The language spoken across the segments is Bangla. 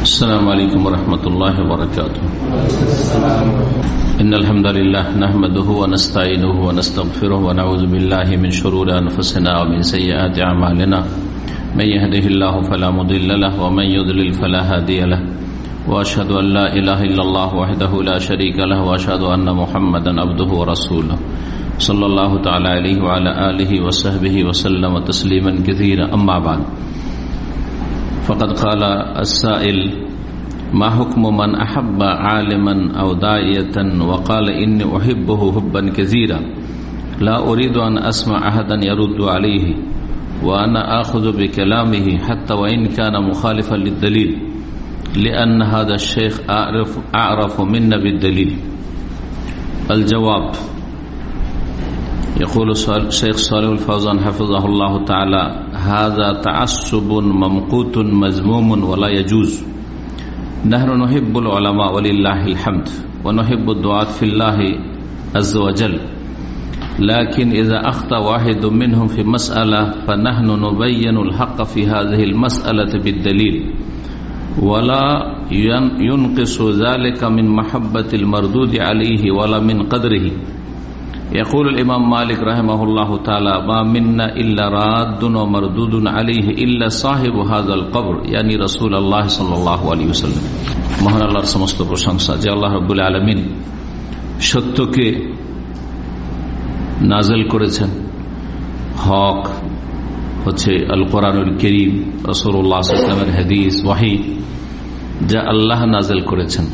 السلام عليكم ورحمة الله وبركاته. إن الحمد لله نحمده ونستعينه ونستغفره ونعوذ بالله من شرور أنفسنا ومن سيئات أعمالنا. من يهده الله فلا مضل له ومن يضلل فلا هادي له. وأشهد أن لا إله إلا الله وحده لا شريك له وأشهد أن محمدا عبده ورسوله. صلى الله تعالى عليه وعلى آله وصحبه وسلم تسليما كثيرا. أما بعد. فقد قال السائل ما حكم من أحب عالما أو داعية وقال إني أحبه حبا كثيرا؟ لا أريد أن أسمع أحدا يرد عليه وأنا آخذ بكلامه حتى وإن كان مخالفا للدليل لأن هذا الشيخ أعرف, أعرف منا بالدليل. الجواب يقول الشيخ صالح الفوزان حفظه الله تعالى هذا تعصب ممقوت مذموم ولا يجوز. نحن نحب العلماء ولله الحمد ونحب الدعاة في الله عز وجل. لكن إذا أخطأ واحد منهم في مسألة فنحن نبين الحق في هذه المسألة بالدليل. ولا ينقص ذلك من محبة المردود عليه ولا من قدره. يقول الإمام مالك رحمه الله تعالى ما منا إلا راد ومردود عليه إلا صاحب هذا القبر يعني رسول الله صلى الله عليه وسلم মহান আল্লাহর সমস্ত প্রশংসা যে আল্লাহ রব্বুল আলমিন সত্যকে নাজেল করেছেন হক হচ্ছে আল কোরআনুল করিম রসুল্লাহ ইসলামের হাদিস ওয়াহি যা আল্লাহ নাজেল করেছেন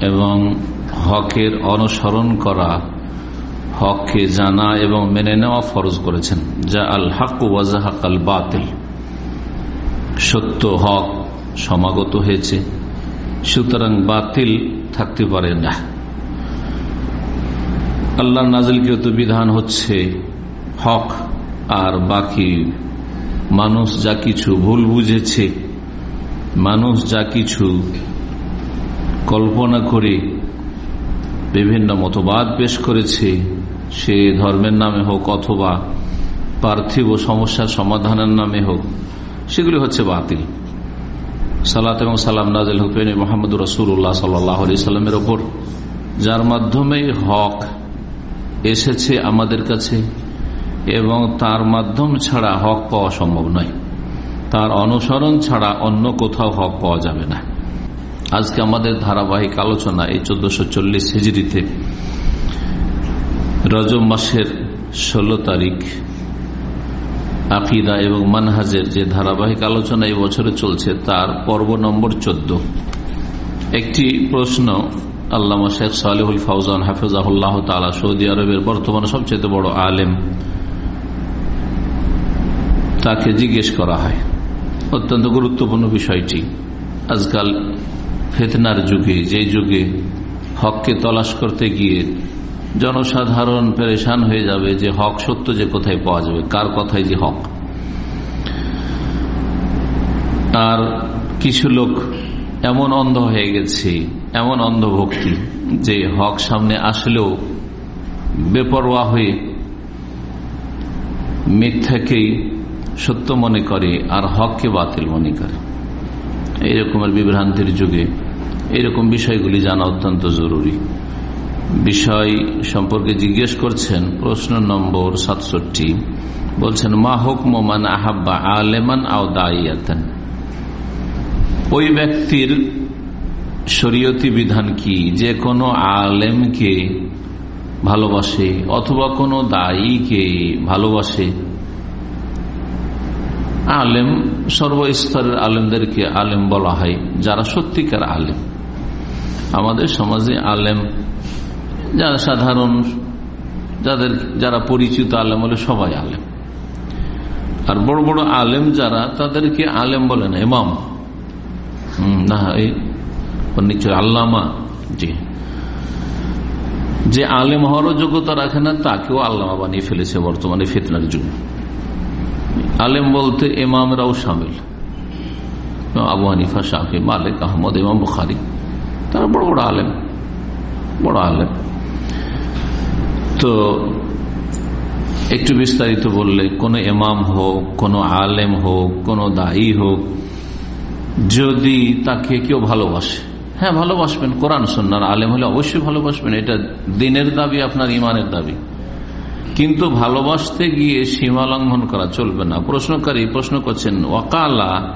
এবং হকের অনুসরণ করা হককে জানা এবং মেনে নেওয়া ফরজ করেছেন। যা আল হক ওয়াজাহাক আল বাতিল সত্য হক সমাগত হয়েছে। সুতরাং বাতিল থাকতে পারে না। আল্লাহ নাজিলকৃত বিধান হচ্ছে হক আর বাকি মানুষ যা কিছু ভুল বুঝেছে, মানুষ যা কিছু কল্পনা করে, বিভিন্ন মতবাদ পেশ করেছে সে ধর্মের নামে হোক অথবা পার্থিব সমস্যার সমাধানের নামে হোক, সেগুলি হচ্ছে বাতিল। সালাত এবং সালাম নাজিল হুকেন মোহাম্মদ রসুল্লাহ সাল্লামের ওপর, যার মাধ্যমে হক এসেছে আমাদের কাছে এবং তার মাধ্যম ছাড়া হক পাওয়া সম্ভব নয়। তার অনুসরণ ছাড়া অন্য কোথাও হক পাওয়া যাবে না। আজকে আমাদের ধারাবাহিক আলোচনা এই চোদ্দশো চল্লিশ হিজড়িতে রজব মাসের ষোলো তারিখ। আকিদা এবং মানহাজের যে ধারাবাহিক আলোচনা এই বছরে চলছে, তার পর্ব নম্বর চোদ্দ। একটি প্রশ্ন আল্লামা শেখ সালেহুল ফাউজান হাফিজাহুল্লাহ তালা সৌদি আরবের বর্তমানে সবচেয়ে বড় আলেম। তাকে জিজ্ঞেস করা হয়, অত্যন্ত গুরুত্বপূর্ণ বিষয়টি। আজকাল ফেতনার যুগে, যে যুগে হককে তলাশ করতে গিয়ে জনসাধারণ পেরেশান হয়ে যাবে যে হক সত্য যে কোথায় পাওয়া যাবে, কার কথায় যে হক। আর কিছু লোক এমন অন্ধ হয়ে গেছে, এমন অন্ধভক্তি যে হক সামনে আসলেও বেপরোয়া হয়ে মিথ্যাকেই সত্য মনে করে আর হককে বাতিল মনে করে। এইরকমের বিভ্রান্তির যুগে এরকম বিষয়গুলি জানা অত্যন্ত জরুরি। বিষয় সম্পর্কে জিজ্ঞেস করছেন, প্রশ্ন নম্বর সাতষট্টি। বলছেন, মা হুকমান আহাব্বা আলেমান আও দাইয়াতেন? ওই ব্যক্তির শরীয়তি বিধান কি? যে কোনো আলেমকে ভালোবাসে অথবা কোনো দায়ীকে ভালোবাসে? আলেম সর্বস্তরের আলেমদেরকে আলেম বলা হয়, যারা সত্যিকার আলেম। আমাদের সমাজে আলেম যারা সাধারণ, যাদের যারা পরিচিত আলেম বলে সবাই আলেম। আর বড় বড় আলেম যারা, তাদেরকে আলেম বলে না ইমাম না নিশ্চয় আল্লামা জি। যে আলেম হওয়ারও যোগ্যতা রাখে না, তাকেও আল্লামা বানিয়ে ফেলেছে বর্তমানে ফিতনার যুগ। আলেম বলতে এমামরাও সামিল। আবু হানিফা শাহি মালিক, আহমদ, ইমাম বুখারি। তারা বড় বড় আলেম বড় আলেম। তো একটু বিস্তারিত বললে, কোনো এমাম হোক, কোনো আলেম হোক, কোনো দায়ী হোক, যদি তাকে কেউ ভালোবাসে হ্যাঁ ভালোবাসবেন, কোরআন সন্ন্যার আলেম হলে অবশ্যই ভালোবাসবেন, এটা দিনের দাবি, আপনার ইমানের দাবি। কিন্তু ভালোবাসতে গিয়ে সীমা লঙ্ঘন করা চলবে না। প্রশ্নকারী প্রশ্ন করছেন, ওয়াকালা,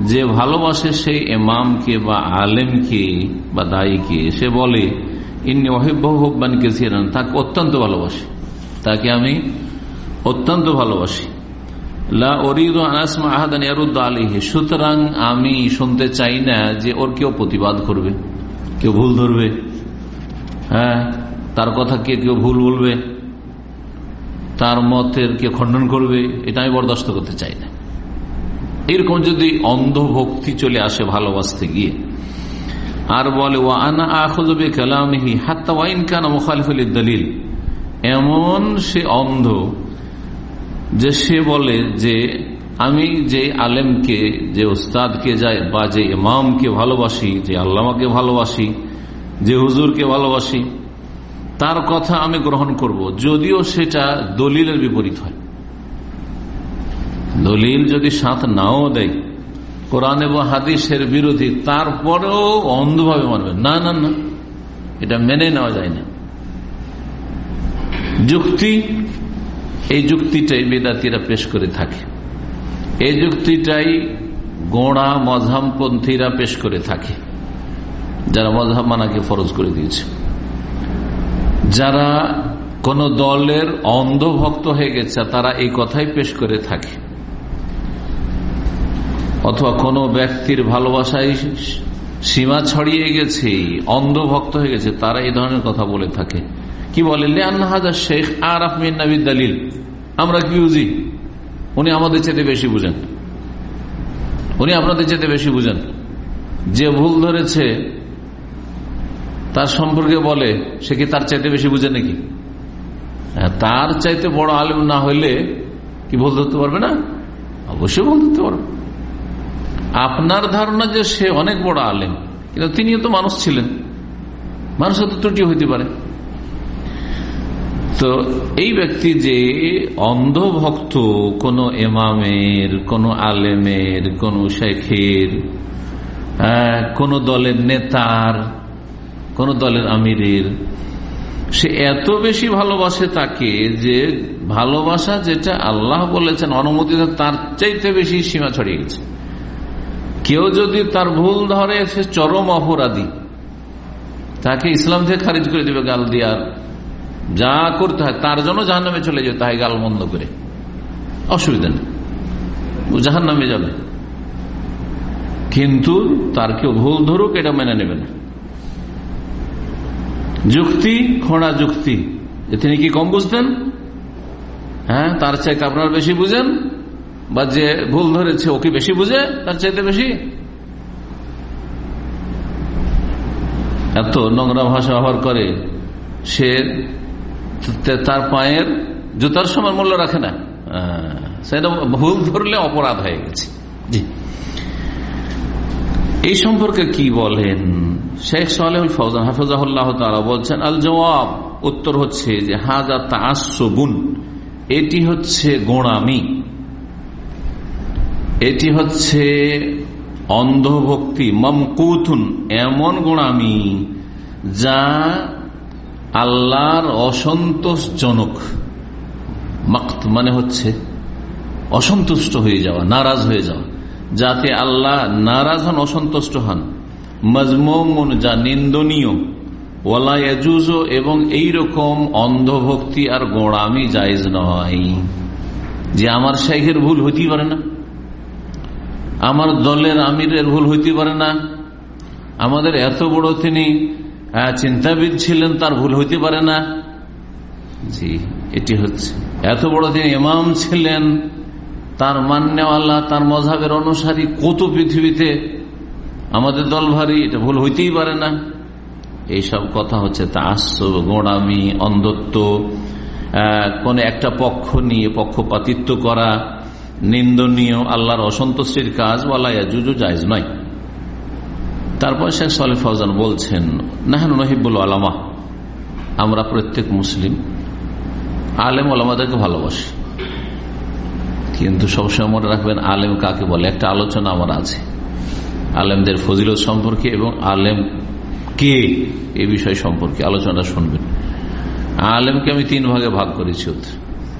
যে ভালোবাসে সেই এমামকে বা আলেমকে বা দায়ীকে, সে বলে ইন্নি অহিব্বানকে তাকে অত্যন্ত ভালোবাসি। তাকে আমি অত্যন্ত ভালোবাসি। সুতরাং আমি শুনতে চাই না যে ওর কেউ প্রতিবাদ করবে, কেউ ভুল ধরবে। হ্যাঁ তার কথা কে কেউ ভুল বলবে, তার মতের কে খণ্ডন করবে, এটা আমি বরদাস্ত করতে চাই না। এরকম যদি অন্ধভক্তি চলে আসে ভালোবাসতে গিয়ে আর বলে ও আনা আখবে কালামহি হাত্তা ওয়াইন দলিল এমন সে অন্ধ যে সে বলে যে, আমি যে আলেমকে, যে ওস্তাদকে যাই বা যে ইমামকে ভালোবাসি, যে আল্লামাকে ভালোবাসি, যে হুজুরকে ভালোবাসি, তার কথা আমি গ্রহণ করব। যদিও সেটা দলিলের বিপরীত হয়। দলিল যদি সাথ নাও দেয় কোরআন এবং হাদিসের বিরোধী, তারপরেও অন্ধভাবে মানবে না না না, এটা মেনে নেওয়া যায় না। যুক্তি, এই যুক্তিটাই বেদাতিরা পেশ করে থাকে। এই যুক্তিটাই গোড়া মজামপন্থীরা পেশ করে থাকে। যারা মজাব মানাকে ফরজ করে দিয়েছে। যারা কোন দলের অন্ধভক্ত হয়ে গেছে, তারা এই কথাই পেশ করে থাকে। অথবা কোন ব্যক্তির ভালোবাসায় সীমা ছড়িয়ে গেছে অন্ধভক্ত হয়ে গেছে তারা এই ধরনের কথা বলে থাকে। কি বলে? হাজার শেখ আর আফমিন দলিল। আমরা কি বুঝি? উনি আমাদের চেতে বেশি বুঝেন। উনি আপনাদের চেতে বেশি বুঝেন। যে ভুল ধরেছে তার সম্পর্কে বলে সে কি তার চাইতে বেশি বুঝে নাকি? হ্যাঁ, তার চাইতে বড় আলেম না হইলে কি ভুল ধরতে পারবে না? অবশ্যই ভুল ধরতে পারবে। আপনার ধারণা যে সে অনেক বড় আলেম, কিন্তু তিনিও তো মানুষ ছিলেন। মানুষের তো ত্রুটি হইতে পারে। তো এই ব্যক্তি যে অন্ধভক্ত, কোন এমামের কোন আলেমের, কোন শেখের কোন দলের নেতার, কোন দলের আমিরের, সে এত বেশি ভালোবাসে তাকে যে ভালোবাসা যেটা আল্লাহ বলেছেন অনুমতি তার চাইতে বেশি সীমা ছড়িয়ে গেছে। কেউ যদি তার ভুল ধরে, সে চরম অপরাধী। তাকে ইসলাম থেকে খারিজ করে দেবে গাল দিয়ার যা করতে হয়, তার জন্য জাহান নামে চলে যেতে হয় গাল বন্ধ করে। অসুবিধা নেই। জাহান নামে যাবে। কিন্তু তার কেউ ভুল ধরুক, এটা মেনে নেবে না। যুক্তি, খোঁড়া যুক্তি। তিনি কি কম বুঝতেন? হ্যাঁ তার চাইতে আপনারা বেশি বুঝেন? বা যে ভুল ধরেছে ওকে বেশি বুঝে? তার চাইতে বেশি? এত নোংরা ভাষা ব্যবহার করে সে তার পায়ের জুতার সময় মূল্য রাখে না। সেটা ভুল ধরলে অপরাধ হয়ে গেছে। এই সম্পর্কে কি বলেন? শেখ সালেহ ফৌজান হাফিজাহুল্লাহ তারা বলছেন, আল জবাব উত্তর হচ্ছে যে, হাজা তাসবুন এটি হচ্ছে গোড়ামি। এটি হচ্ছে অন্ধভক্তি, মমকুথুন, এমন গোড়ামি যা আল্লাহর অসন্তোষজনক মাক্ত মানে হচ্ছে অসন্তুষ্ট হয়ে যাওয়া, নারাজ হয়ে যাওয়া, যাতে আল্লাহ নারাজ হন, অসন্তুষ্ট হন। মজমুন যা নিন্দনীয়। ওয়ালায়াজুজ এবং এই রকম অন্ধভক্তি আর গোড়ামি জায়জ নয়। যে আমার শেখের ভুল হইতেই পারে না। আমার দলের আমিরের ভুল হইতে পারে না। আমাদের এত বড় তিনি চিন্তাবিদ ছিলেন, তার ভুল হইতে পারে না। জি, এটি হচ্ছে। এত বড় তিনি ইমাম ছিলেন, তার মান্যওয়াল্লাহ তার মজাবের অনুসারী, কত পৃথিবীতে আমাদের দল ভারী, এটা ভুল হইতেই পারে না। এইসব কথা হচ্ছে তাসব গোড়ামি, অন্ধত্ব কোন একটা পক্ষ নিয়ে পক্ষপাতিত্ব করা নিন্দনীয় আল্লাহর অসন্তুষ্টির কাজ বলা জুজু জায়জ নয়। তারপর শেখ সালে ফৌজান বলছেন, নাহান নহিবুল আলামা আমরা প্রত্যেক মুসলিম, আলেম আলামাদেরকে ভালোবাসি। কিন্তু সবসময় মনে রাখবেন, আলেম কাকে বলে? একটা আলোচনা আমার আছে। আলেমদের ফজিলত সম্পর্কে এবং আলেম কে এ বিষয় সম্পর্কে আলোচনা শুনবেন। আলেমকে আমি তিন ভাগে ভাগ করেছি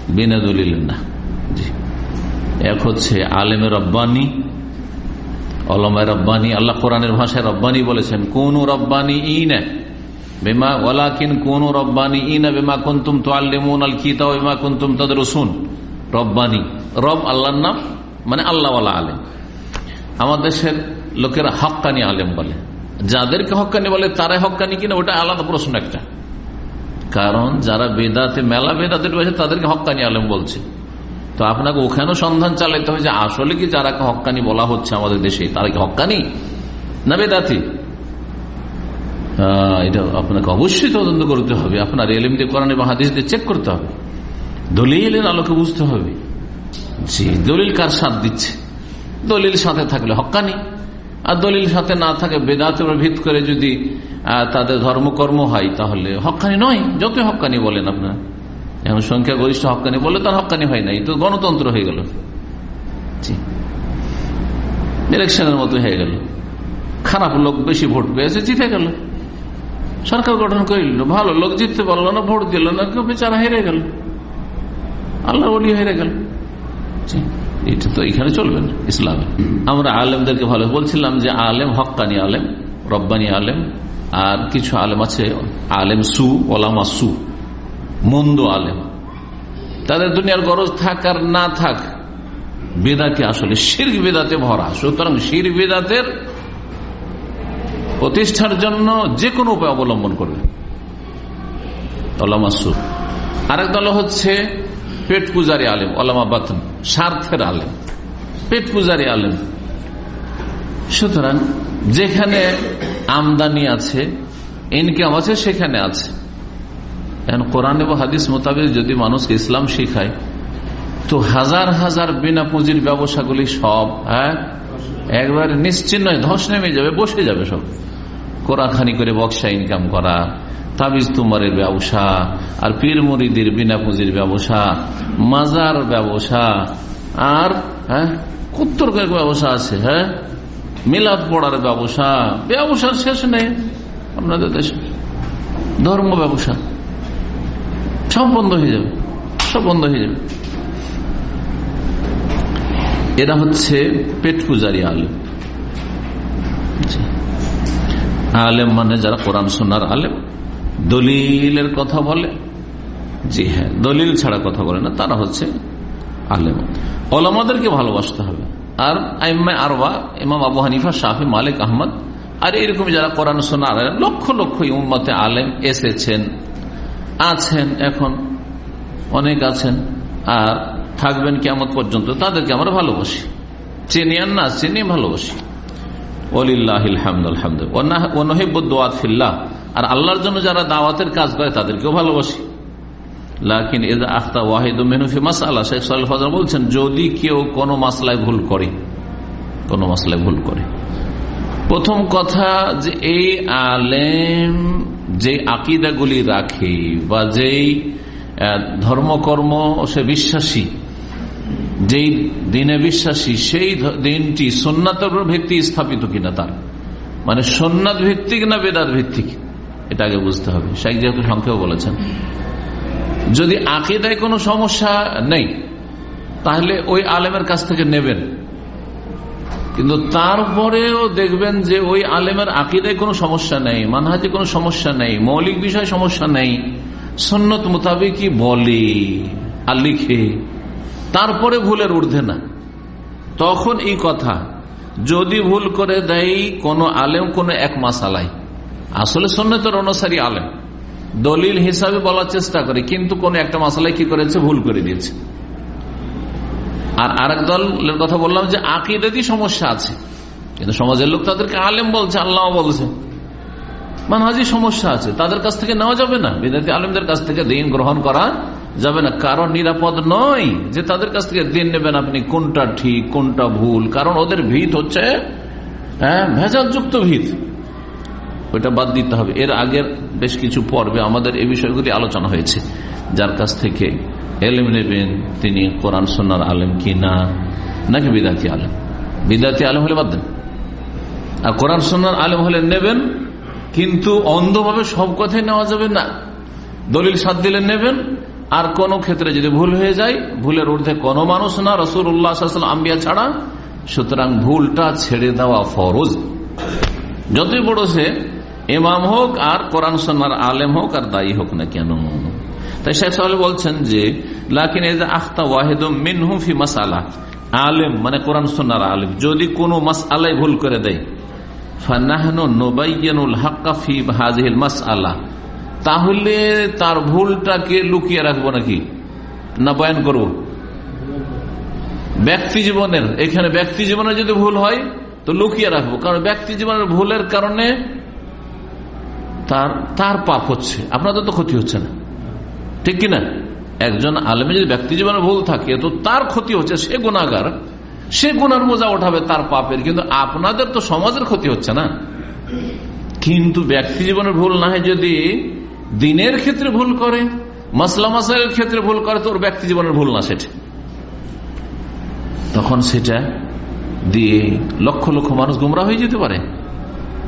বিনা দলিল না। এক হচ্ছে আলেমের রব্বানি অলমায় রব্বানি, আল্লাহ কোরআনের ভাষায় রব্বানি বলেছেন, কোন রব্বানি ই না বেমা ওয়ালাকিন কোন রব্বানি ই না বেমা কুন্তুম তো আল্লেমুন আল কিতা বেমা কুন্তুম তাদের রসুন রব্বানি, রব আল্লাহর নাম মানে আল্লাহওয়ালা আলেম। আমাদের দেশের লোকেরা হকানি আলেম বলে। যাদেরকে হকানি বলে, তারাই হকানি কিনা ওটা আলাদা প্রশ্ন একটা। কারণ যারা বেদাতে, মেলা বেদাতে রয়েছে, তাদেরকে হকানি আলেম বলছে। তো আপনাকে ওখানেও সন্ধান চালাইতে হবে যে আসলে কি যারা হকানি বলা হচ্ছে আমাদের দেশে, তারা কি হকানি না বেদাতি? এটা আপনাকে অবশ্যই তদন্ত করতে হবে। আপনার এলিম দিয়ে কোরআন এবং হাদিস দিয়ে চেক করতে হবে। দলিলের আলোকে বুঝতে হবে যে দলিল কার সাথ দিচ্ছে। দলিল সাথে থাকলে হকানি আর দলিল সাথে না থাকে বেদাতের ভিত করে যদি তাদের ধর্মকর্ম হয় তাহলে হকানি নয়। যত হকানি বলেন আপনার। এখন সংখ্যা গরিষ্ঠ হকানি বলে তার হকানি হয় নাই তো গণতন্ত্র হয়ে গেল। ইলেকশনের মতো হয়ে গেল। খারাপ লোক বেশি ভোট পেয়েছে, জিতে গেল। সরকার গঠন করিল ভালো লোক জিততে পারল না, ভোট দিল না, কেউ বেচারা হেরে গেল। আল্লাহ বলি হেরে গেল। এটা তো এখানে চলবে না, ইসলামে। আমরা আলেমদেরকে ভালো বলছিলাম যে আলেম হকানি আলেম, রব্বানি আলেম, আর কিছু আলেম আছে, আলেম সু, ওলামা সু। মন্দ আলেম। তাদের দুনিয়ার গরজ থাক আর না থাক, বেদাতে আসলে শির বেদাতে ভরা। সুতরাং শির বেদাতের প্রতিষ্ঠার জন্য যে কোনো উপায় অবলম্বন করবে আরেক দল হচ্ছে পেট পূজারি আলেম, ওলামা বাতন, স্বার্থের আলেম, পেট পূজারি আলেম। সুতরাং যেখানে আমদানি আছে, ইনকাম আছে, সেখানে আছে। কোরআন এবং হাদিস মোতাবেক যদি মানুষকে ইসলাম শিখায়, তো হাজার হাজার বিনা পুঁজির ব্যবসাগুলি সব হ্যাঁ একবার নিশ্চিন্ন ধস নেমে যাবে, বসে যাবে সব। কোরাখানি করে বক্সা ইনকাম করা, তাবিজ তুমারের ব্যবসা, আর পীর মরিদির বিনা পুঁজির ব্যবসা, মাজার ব্যবসা, আর হ্যাঁ কুত্তর কয়েক ব্যবসা আছে হ্যাঁ মিলাদ পড়ার ব্যবসা, ব্যবসার শেষ নেই। আপনাদের দেশে ধর্ম ব্যবসা। সব বন্ধ হয়ে যাবে। সব বন্ধ হয়ে যাবে। এরা হচ্ছে পেট পূজারী আলেম আলেম মানে যারা কোরআন সোনার আলেম। দলিলের কথা বলে। জি হ্যাঁ দলিল ছাড়া কথা বলে না, তারা হচ্ছে আলেম। ওলামাদেরকে ভালোবাসতে হবে। আর আরবা ইমাম আবু হানিফা শাহি মালিক, আহমদ, আর এরকম যারা কোরআন সোনার আলেম, লক্ষ লক্ষ উম্মতে আলেম এসেছেন। আছেন এখন, অনেক আছেন, আর থাকবেন কেমন পর্যন্ত, তাদেরকে আমরা ভালোবাসি। চিনি আর না, চিনি ভালোবাসি। আর আল্লাহর জন্য যারা দাওয়াতের কাজ করে, তাদেরকেও ভালোবাসি। লাকিন এদা আখতা ওয়াহিদ মেহনুফি মাসালা শেখ সাল বলছেন, যদি কেউ কোনো মাসলায় ভুল করে, কোনো মাসলায় ভুল করে প্রথম কথা যে এই আলেম যে আকিদাগুলি রাখে বা যেই ধর্মকর্ম সে বিশ্বাসী, যেই দিনে বিশ্বাসী, সেই দিনটি সোননাথের ভিত্তি স্থাপিত কিনা তার। মানে সোননাথ ভিত্তিক না বেদাত ভিত্তিক? এটা আগে বুঝতে হবে। শেখ যেহেতু সংখ্যাও বলেছেন। যদি আকিদায় কোনো সমস্যা নেই, তাহলে ওই আলেমের কাছ থেকে নেবেন। কিন্তু তারপরেও দেখবেন যে ওই আলেমের আকিদায় কোনো সমস্যা নেই মানহাজে কোনো সমস্যা নেই, মৌলিক বিষয় সমস্যা নেই সন্ন্যত মোতাবেকই বলে আর লিখে। তারপরে ভুলের ঊর্ধ্বে না। তখন এই কথা, যদি ভুল করে দেয় কোনো আলেম, কোনো এক মাসালাই আসলে সন্ন্যতের অনুসারী আলেম। দলিল হিসাবে বলার চেষ্টা করে, কিন্তু কোন একটা মাসালাই কি করেছে? ভুল করে দিয়েছে। আর আরেক দলের কথা বললাম যে আকিদাতি সমস্যা আছে। কিন্তু সমাজের লোক তাদেরকে আলেম বলছে, আল্লাহ বলছে। মানহাজি সমস্যা আছে। তাদের কাছ থেকে নেওয়া যাবে না। বিদ্যার্থী আলেমদের কাছ থেকে দিন গ্রহণ করা যাবে না। কারণ নিরাপদ নয় যে তাদের কাছ থেকে দিন নেবেন আপনি কোনটা ঠিক, কোনটা ভুল। কারণ ওদের ভিত হচ্ছে হ্যাঁ ভেজালযুক্ত ভিত। ওইটা বাদ দিতে হবে। এর আগের বেশ কিছু পর্বে আমাদের এই বিষয়গুলি আলোচনা হয়েছে। যার কাছ থেকে এলেম নেবেন, তিনি কোরআন সোনার আলেম কি না, নাকি বিদাতি আলেম? বিদাতি আলেম হলে বাদ দেন। আর কোরআন সোনার আলেম হলে নেবেন, কিন্তু অন্ধভাবে সব কথাই নেওয়া যাবে না। দলিল সাত দিলে নেবেন, আর কোন ক্ষেত্রে যদি ভুল হয়ে যায়, ভুলের ঊর্ধ্বে কোন মানুষ না রসুল উল্লাহ আম্বিয়া ছাড়া। সুতরাং ভুলটা ছেড়ে দেওয়া ফরজ। যতই বড় সে এমাম হোক আর কোরআন সন্ন্যার আলেম হোক আর দায়ী হোক না কেন? তাই শেখ সাহেব বলছেন যে, লাকিন আখতা ওয়াহেদ মিনহু ফি মাসালা। আলেম মানে কোরআন সন্ন্যার আলেম, যদি কোনো মাস আলাই ভুল করে দেয় তাহলে তার ভুলটাকে লুকিয়ে রাখব নাকি? না বয়ান করব? ব্যক্তি জীবনের, এখানে ব্যক্তি জীবনে যদি ভুল হয়, তো লুকিয়ে রাখব। কারণ ব্যক্তি জীবনের ভুলের কারণে তার তার পাপ হচ্ছে। আপনাদের তো ক্ষতি হচ্ছে না। ঠিক কিনা? একজন আলমে যদি ব্যক্তি জীবনে ভুল থাকে, তো তার ক্ষতি হচ্ছে, সে গুণাগার সে গুনার বোঝা ওঠাবে তার পাপের, কিন্তু আপনাদের তো সমাজের ক্ষতি হচ্ছে না। কিন্তু ব্যক্তি জীবনের ভুল না হয় যদি দিনের ক্ষেত্রে ভুল করে, মাসলা মাসাইলের ক্ষেত্রে ভুল করে, তো ওর ব্যক্তি জীবনের ভুল না সেটা। তখন সেটা দিয়ে লক্ষ লক্ষ মানুষ গুমরা হয়ে যেতে পারে।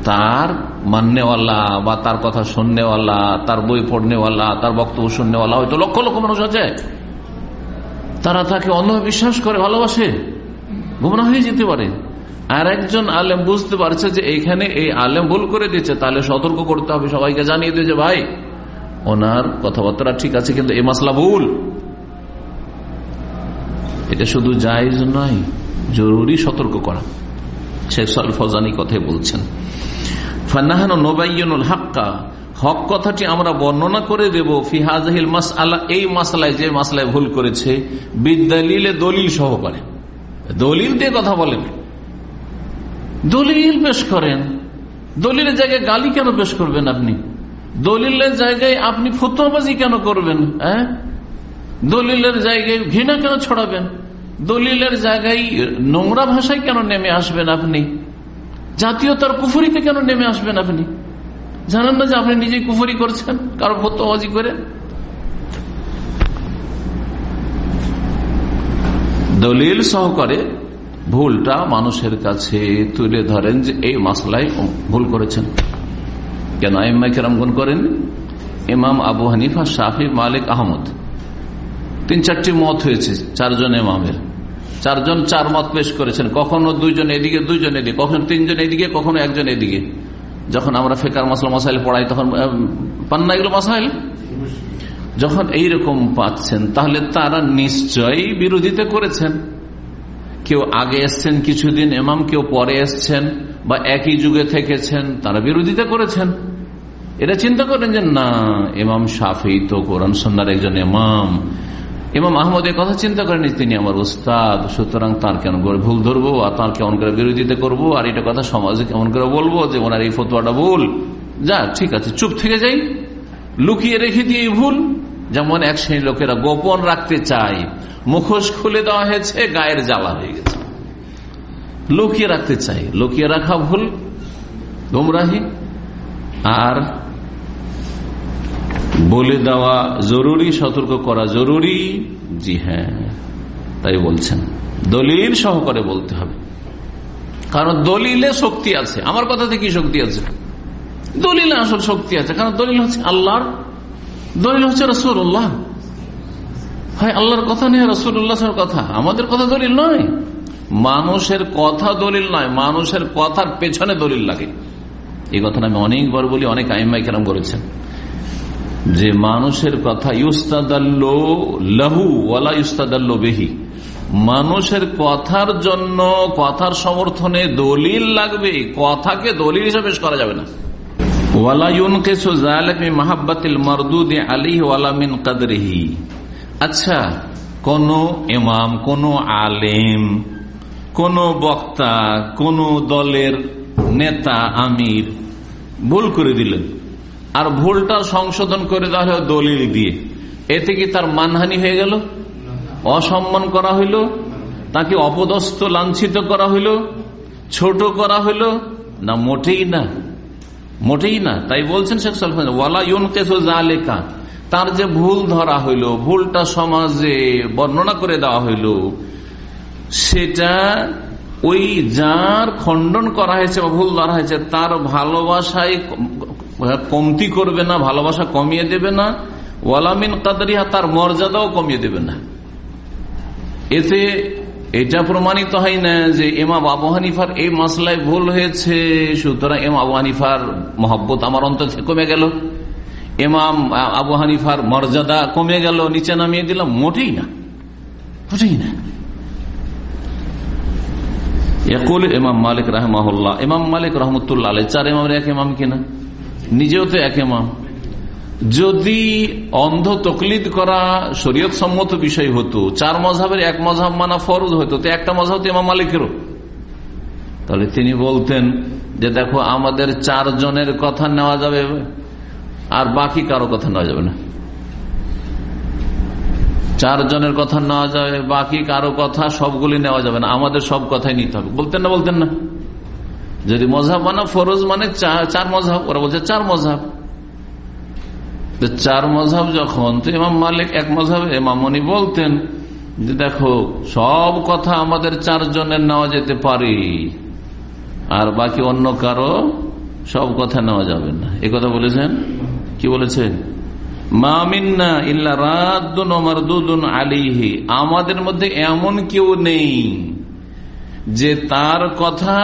তার মাননেওয়ালা বা তার কথা শুননেওয়ালা, তার বই পড়নেওয়ালা, তার বক্তব্য শুননেওয়ালা হয়তো লক্ষ লক্ষ মানুষ আছে। তারা তাকে অন্ধ বিশ্বাস করে, ভালোবাসে। গুমরা হয়ে যেতে পারে। আর একজন আলেম বুঝতে পারছে যে এইখানে এই আলেম ভুল করে দিচ্ছে তাহলে সতর্ক করতে হবে সবাইকে জানিয়ে দিয়ে যে, ভাই, ওনার কথাবার্তা ঠিক আছে, কিন্তু এই মাসলা ভুল। এটা শুধু জায়জ নয়, জরুরি সতর্ক করা। শেখ সাল ফজানি বলছেন। ফান্নাহানো হাক্কা, হক কথাটি আমরা বর্ণনা করে দেব ভুল করেছে দলিল সহকারে দলিল দিয়ে কথা দলিল পেশ করেন। দলিলের জায়গায় গালি কেন পেশ করবেন আপনি? দলিলের জায়গায় আপনি ফতোয়াবাজি কেন করবেন হ্যাঁ? দলিলের জায়গায় ঘৃণা কেন ছড়াবেন? দলিলের জায়গায় নোংরা ভাষায় কেন নেমে আসবেন আপনি? জাতীয়তার কুফুরিতে কেন নেমে আসবেন আপনি? জানেন না যে আপনি নিজেই কুফুরি করছেন, কারও ফতোয়াবাজি করে? দলিল সহকারে ভুলটা মানুষের কাছে তুলে ধরেন যে এই মাসলায় ভুল করেছেন। কেন ইম্মা কেরামগুন করেন ইমাম আবু হানিফা শাহি মালিক, আহমদ। তিন চারটি মত হয়েছে, চারজন এমামের চারজন চার মত পেশ করেছেন। কখনো দুইজন এদিকে দুইজন এদিকে। কখনো তিনজন এদিকে, কখনো একজন এদিকে। যখন আমরা ফেকার মশলা মশাইল পড়াই, তখন পান্না এগুলো মশাইল যখন এইরকম পাচ্ছেন, তাহলে তারা নিশ্চয়ই বিরোধিতা করেছেন। কেউ আগে এসছেন, কিছুদিন এমাম কেউ পরে এসছেন বা একই যুগে থেকেছেন, তারা বিরোধিতা করেছেন। এটা চিন্তা করেন যে, না এমাম সাফি তো কোরআন সন্ন্যার একজন এমাম ইমাম আহমদ কথা চিন্তা করেনি তিনি আমার উস্তাদ, সুতরাং তার কেমন করে ভুল ধরবো, আর তার কেমন করে বিরোধিতা করব, আর এটা কথা সমাজে কেমন করে বলব যে ওনার এই ফতোয়াটা ভুল? যা, ঠিক আছে, চুপ থেকে যাই, লুকিয়ে রেখে দিয়ে ভুল। যেমন এক শ্রেণির লোকেরা গোপন রাখতে চায়, মুখোশ খুলে দেওয়া হয়েছে, গায়ের জ্বালা হয়ে গেছে। লুকিয়ে রাখতে চাই লুকিয়ে রাখা ভুল আর বলে দেওয়া জরুরি, সতর্ক করা জরুরি। জি হ্যাঁ তাই বলছেন। দলিল সহকারে বলতে হবে। কারণ দলিলে শক্তি আছে। আমার কথাতে কি শক্তি আছে? দলিলে আসল শক্তি আছে। কারণ দলিল হচ্ছে আল্লাহর, দলিল হচ্ছে রসুল্লাহ হয় আল্লাহর কথা নেই রসুল্লাহ কথা। আমাদের কথা দলিল নয়। মানুষের কথা দলিল নয়। মানুষের কথার পেছনে দলিল লাগে। এই কথাটা আমি অনেকবার বলি, অনেক আইমাই কেরাম করেছেন। যে মানুষের কথা, ইউস্তাদাল্ল লহু ওয়ালা ইউস্তাদাল্ল বেহি। মানুষের কথার জন্য কথার সমর্থনে দলিল লাগবে, কথাকে দলিল হিসাবে করা যাবে না। আচ্ছা কোন এমাম কোন আলেম, কোন বক্তা, কোন দলের নেতা, আমির, ভুল করে দিলেন। আর ভুলটা সংশোধন করে দেওয়া হলো দলিল দিয়ে। এতে কি তার মানহানি হয়ে গেল? অসম্মান করা হইল? তাকে অপদস্থ লাঞ্ছিত করা হইল? ছোট করা হইল? না, মোটেই না। মোটেই না। তাই বলছেন শেখ ওয়ালা লেখা তার যে ভুল ধরা হইল, ভুলটা সমাজে বর্ণনা করে দেওয়া হইল, সেটা ওই যার খণ্ডন করা হয়েছে বা ভুল ধরা হয়েছে, তার ভালোবাসায় কমতি করবে না, ভালোবাসা কমিয়ে দেবে না। ওয়ালামিন কাদরিহা, তার মর্যাদাও কমিয়ে দেবে না। এতে এটা প্রমাণিত হয় না যে এমাম আবু হানিফার এই মাসলায় ভুল হয়েছে, সুতরাং এম আবু হানিফার মহব্বত আমার অন্তর কমে গেল। এমাম আবু হানিফার মর্যাদা কমে গেল, নিচে নামিয়ে দিলাম, মোটেই না। মোটেই না। এমাম মালিক রাহমাহুল্লাহ। এমাম মালিক রহমতুল্লাহ চার এমামের এক এমাম কিনা? নিজেও তো এক এমাম যদি অন্ধ তকলিদ করা শরীয়ত সম্মত বিষয় হতো, চার মজাবের এক মজাব মানা ফরজ হতো, তো একটা মজাব তো এমাম মালিকেরও। তাহলে তিনি বলতেন যে, দেখো, আমাদের চার জনের কথা নেওয়া যাবে আর বাকি কারও কথা নেওয়া যাবে না। চার জনের কথা নেওয়া যাবে, বাকি কারও কথা সবগুলি নেওয়া যাবে না, আমাদের সব কথাই নিতে হবে। বলতেন না বলতেন না। যদি মজাব মানা ফরজ মানে চার মজাব ওরা বলছে চার মজাব চার মজাব যখন, তো ইমাম মালিক এক মজাব এমামনি বলতেন যে দেখো, সব কথা আমাদের চারজনের নেওয়া যেতে পারে, আর বাকি অন্য কারও সব কথা নেওয়া যাবে না। এ কথা বলেছেন? কি বলেছেন? মামিন্না ইল্লা রাদ্দুন মারদুদুন আলিহি আমাদের মধ্যে এমন কেউ নেই যে তার কথা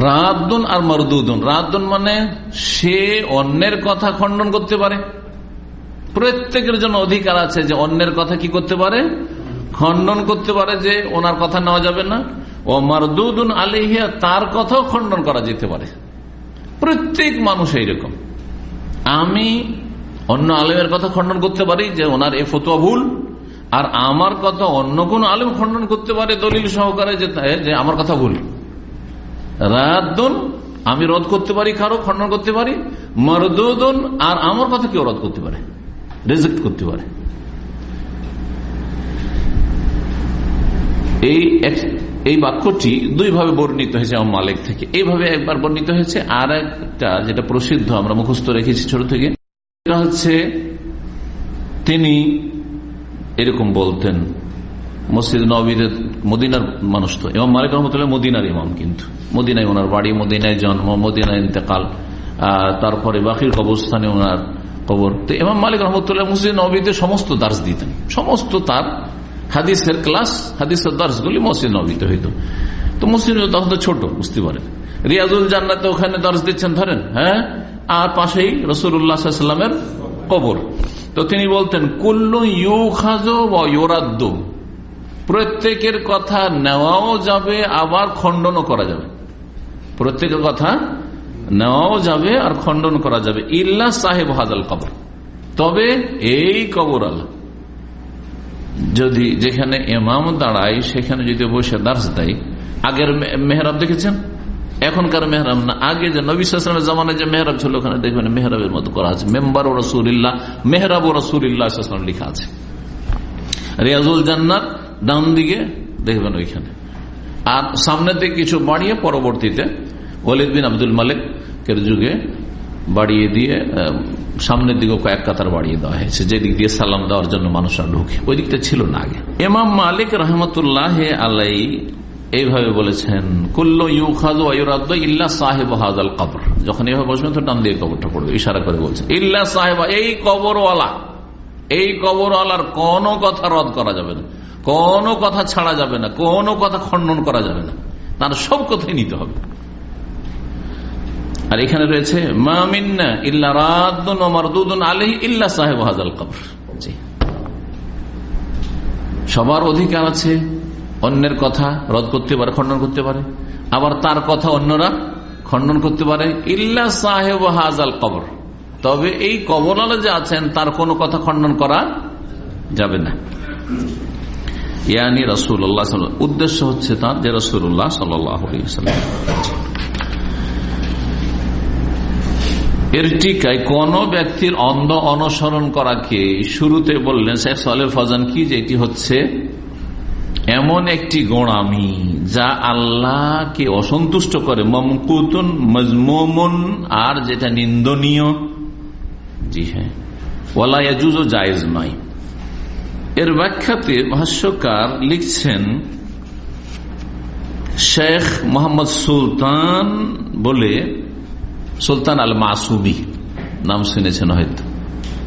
রাদ্দুন আর মরদুদুন। রাদ্দুন মানে সে অন্যের কথা খণ্ডন করতে পারে। প্রত্যেকের জন্য অধিকার আছে যে অন্যের কথা কি করতে পারে? খণ্ডন করতে পারে যে ওনার কথা নেওয়া যাবে না। ও মারদুদুন আলিহিয়া তার কথাও খণ্ডন করা যেতে পারে। প্রত্যেক মানুষ এইরকম। আমি অন্য আলেমের কথা খণ্ডন করতে পারি যে ওনার এ ফতোয়া ভুল, আর আমার কথা অন্য কোন আলেম খণ্ডন করতে পারে দলিল সহকারে যে আমার কথা ভুল। রাদ্দুন আমি রদ করতে পারি, কারও খণ্ডন করতে পারি, মরদুদুন, আর আমার কথা কেউ রদ করতে পারে, রেজেক্ট করতে পারে। এই এই বাক্যটি দুইভাবে বর্ণিত হয়েছে আমার মালিক থেকে। এইভাবে একবার বর্ণিত হয়েছে, আর একটা যেটা প্রসিদ্ধ আমরা মুখস্থ রেখেছি ছোট থেকে হচ্ছে, তিনি এরকম বলতেন মসজিদ নবীর মদিনার মানুষ তো। ইমাম মালিক রহমতুল্লাহ মদিনার ইমাম কিন্তু। মদিনায় ওনার বাড়ি, মদিনায় জন্ম, মদিনায় ইন্তেকাল তারপরে বাকির কবরস্থানে ওনার কবর। তো ইমাম মালিক রহমতুল্লাহ মসজিদ নবীতে সমস্ত দার্স দিতেন। সমস্ত তার হাদিসের ক্লাস, হাদিসের দার্সগুলি মসজিদ নবীতে হইত। তো মসজিদ তখন তো ছোট, বুঝতে পারেন। রিয়াজুল জান্নাতে ওখানে দর্শ দিচ্ছেন, ধরেন হ্যাঁ? আর পাশেই রসুল্লাহামের কবর। তো তিনি বলতেন কুল্লু ইউ খাজো বা ইউরাদ্দ। প্রত্যেকের কথা নেওয়াও যাবে, আবার খণ্ডনও করা যাবে। প্রত্যেকের কথা নেওয়াও যাবে আর খণ্ডন করা যাবে। ইল্লা সাহেব হাজাল কবর। তবে এই কবর আল্লাহ। যদি যেখানে এমাম দাঁড়ায়, সেখানে যদি বসে দার্স দেয়, আগের মেহরাব দেখেছেন? এখনকার মেহরাব না। আগে যে নবীলামের জামানায় যে মেহরাব ছিল, ওখানে দেখবেন মেহরাবের মতো করা আছে। মেম্বার ও রসুল্লাহ মেহরাব ও রসুল্লাহ লেখা আছে। রিয়াজুল জান্নাত ডান দিকে দেখবেন ওইখানে। আর সামনের দিকে কিছু বাড়িয়ে পরবর্তীতে ওলিদ বিন আব্দুল মালিকের যুগে বাড়িয়ে দিয়ে সামনের দিকে কয়েক কাতার বাড়িয়ে দেওয়া হয়েছে। যেদিক দিয়ে সালাম দেওয়ার জন্য মানুষরা ঢুকে। ওই দিকটা ছিল না আগে। এমাম মালিক রহমতুল্লাহ আলাই এইভাবে বলেছেন, কুল্ল ইল্লা সাহেব কবর। যখন এইভাবে বসবেন, তো টান দিয়ে কবরটা পড়বে। ইশারা করে বলছে, ইল্লা সাহেব, এই কবরওয়ালা, এই কবরওয়ালার কোনো কথা রদ করা যাবে না। কোনো কথা ছাড়া যাবে না, কোনো কথা খণ্ডন করা যাবে না। তার সব কথাই নিতে হবে। আর এখানে রয়েছে মামিন্না সাহেব কবর। সবার অধিকার আছে, অন্যের কথা রদ করতে পারে, খণ্ডন করতে পারে। আবার তার কথা অন্যরা খণ্ডন করতে পারে, ইল্লা সাহেব হাজাল কবর। তবে এই কবর যে আছেন, তার কোনো কথা খণ্ডন করা যাবে না। ইয়ানি রসুল্লাহ উদ্দেশ্য হচ্ছে তার যে রসুল্লাহ সাল্লাম এর টিকায় কোন ব্যক্তির অন্ধ অনুসরণ করাকে শুরুতে বললেন, শেখ সালের ফজান কি যে এটি হচ্ছে? এমন একটি গোড়ামি যা আল্লাহকে অসন্তুষ্ট করে। মমকুতুন, মজমুমন, আর যেটা নিন্দনীয়। জি হ্যাঁ। ওলা জায়েজ নয়। এর ব্যাখ্যাতে ভাষ্যকার লিখছেন শেখ মোহাম্মদ সুলতান বলে সুলতান আল মাসুমি নাম শুনেছেন হয়তো।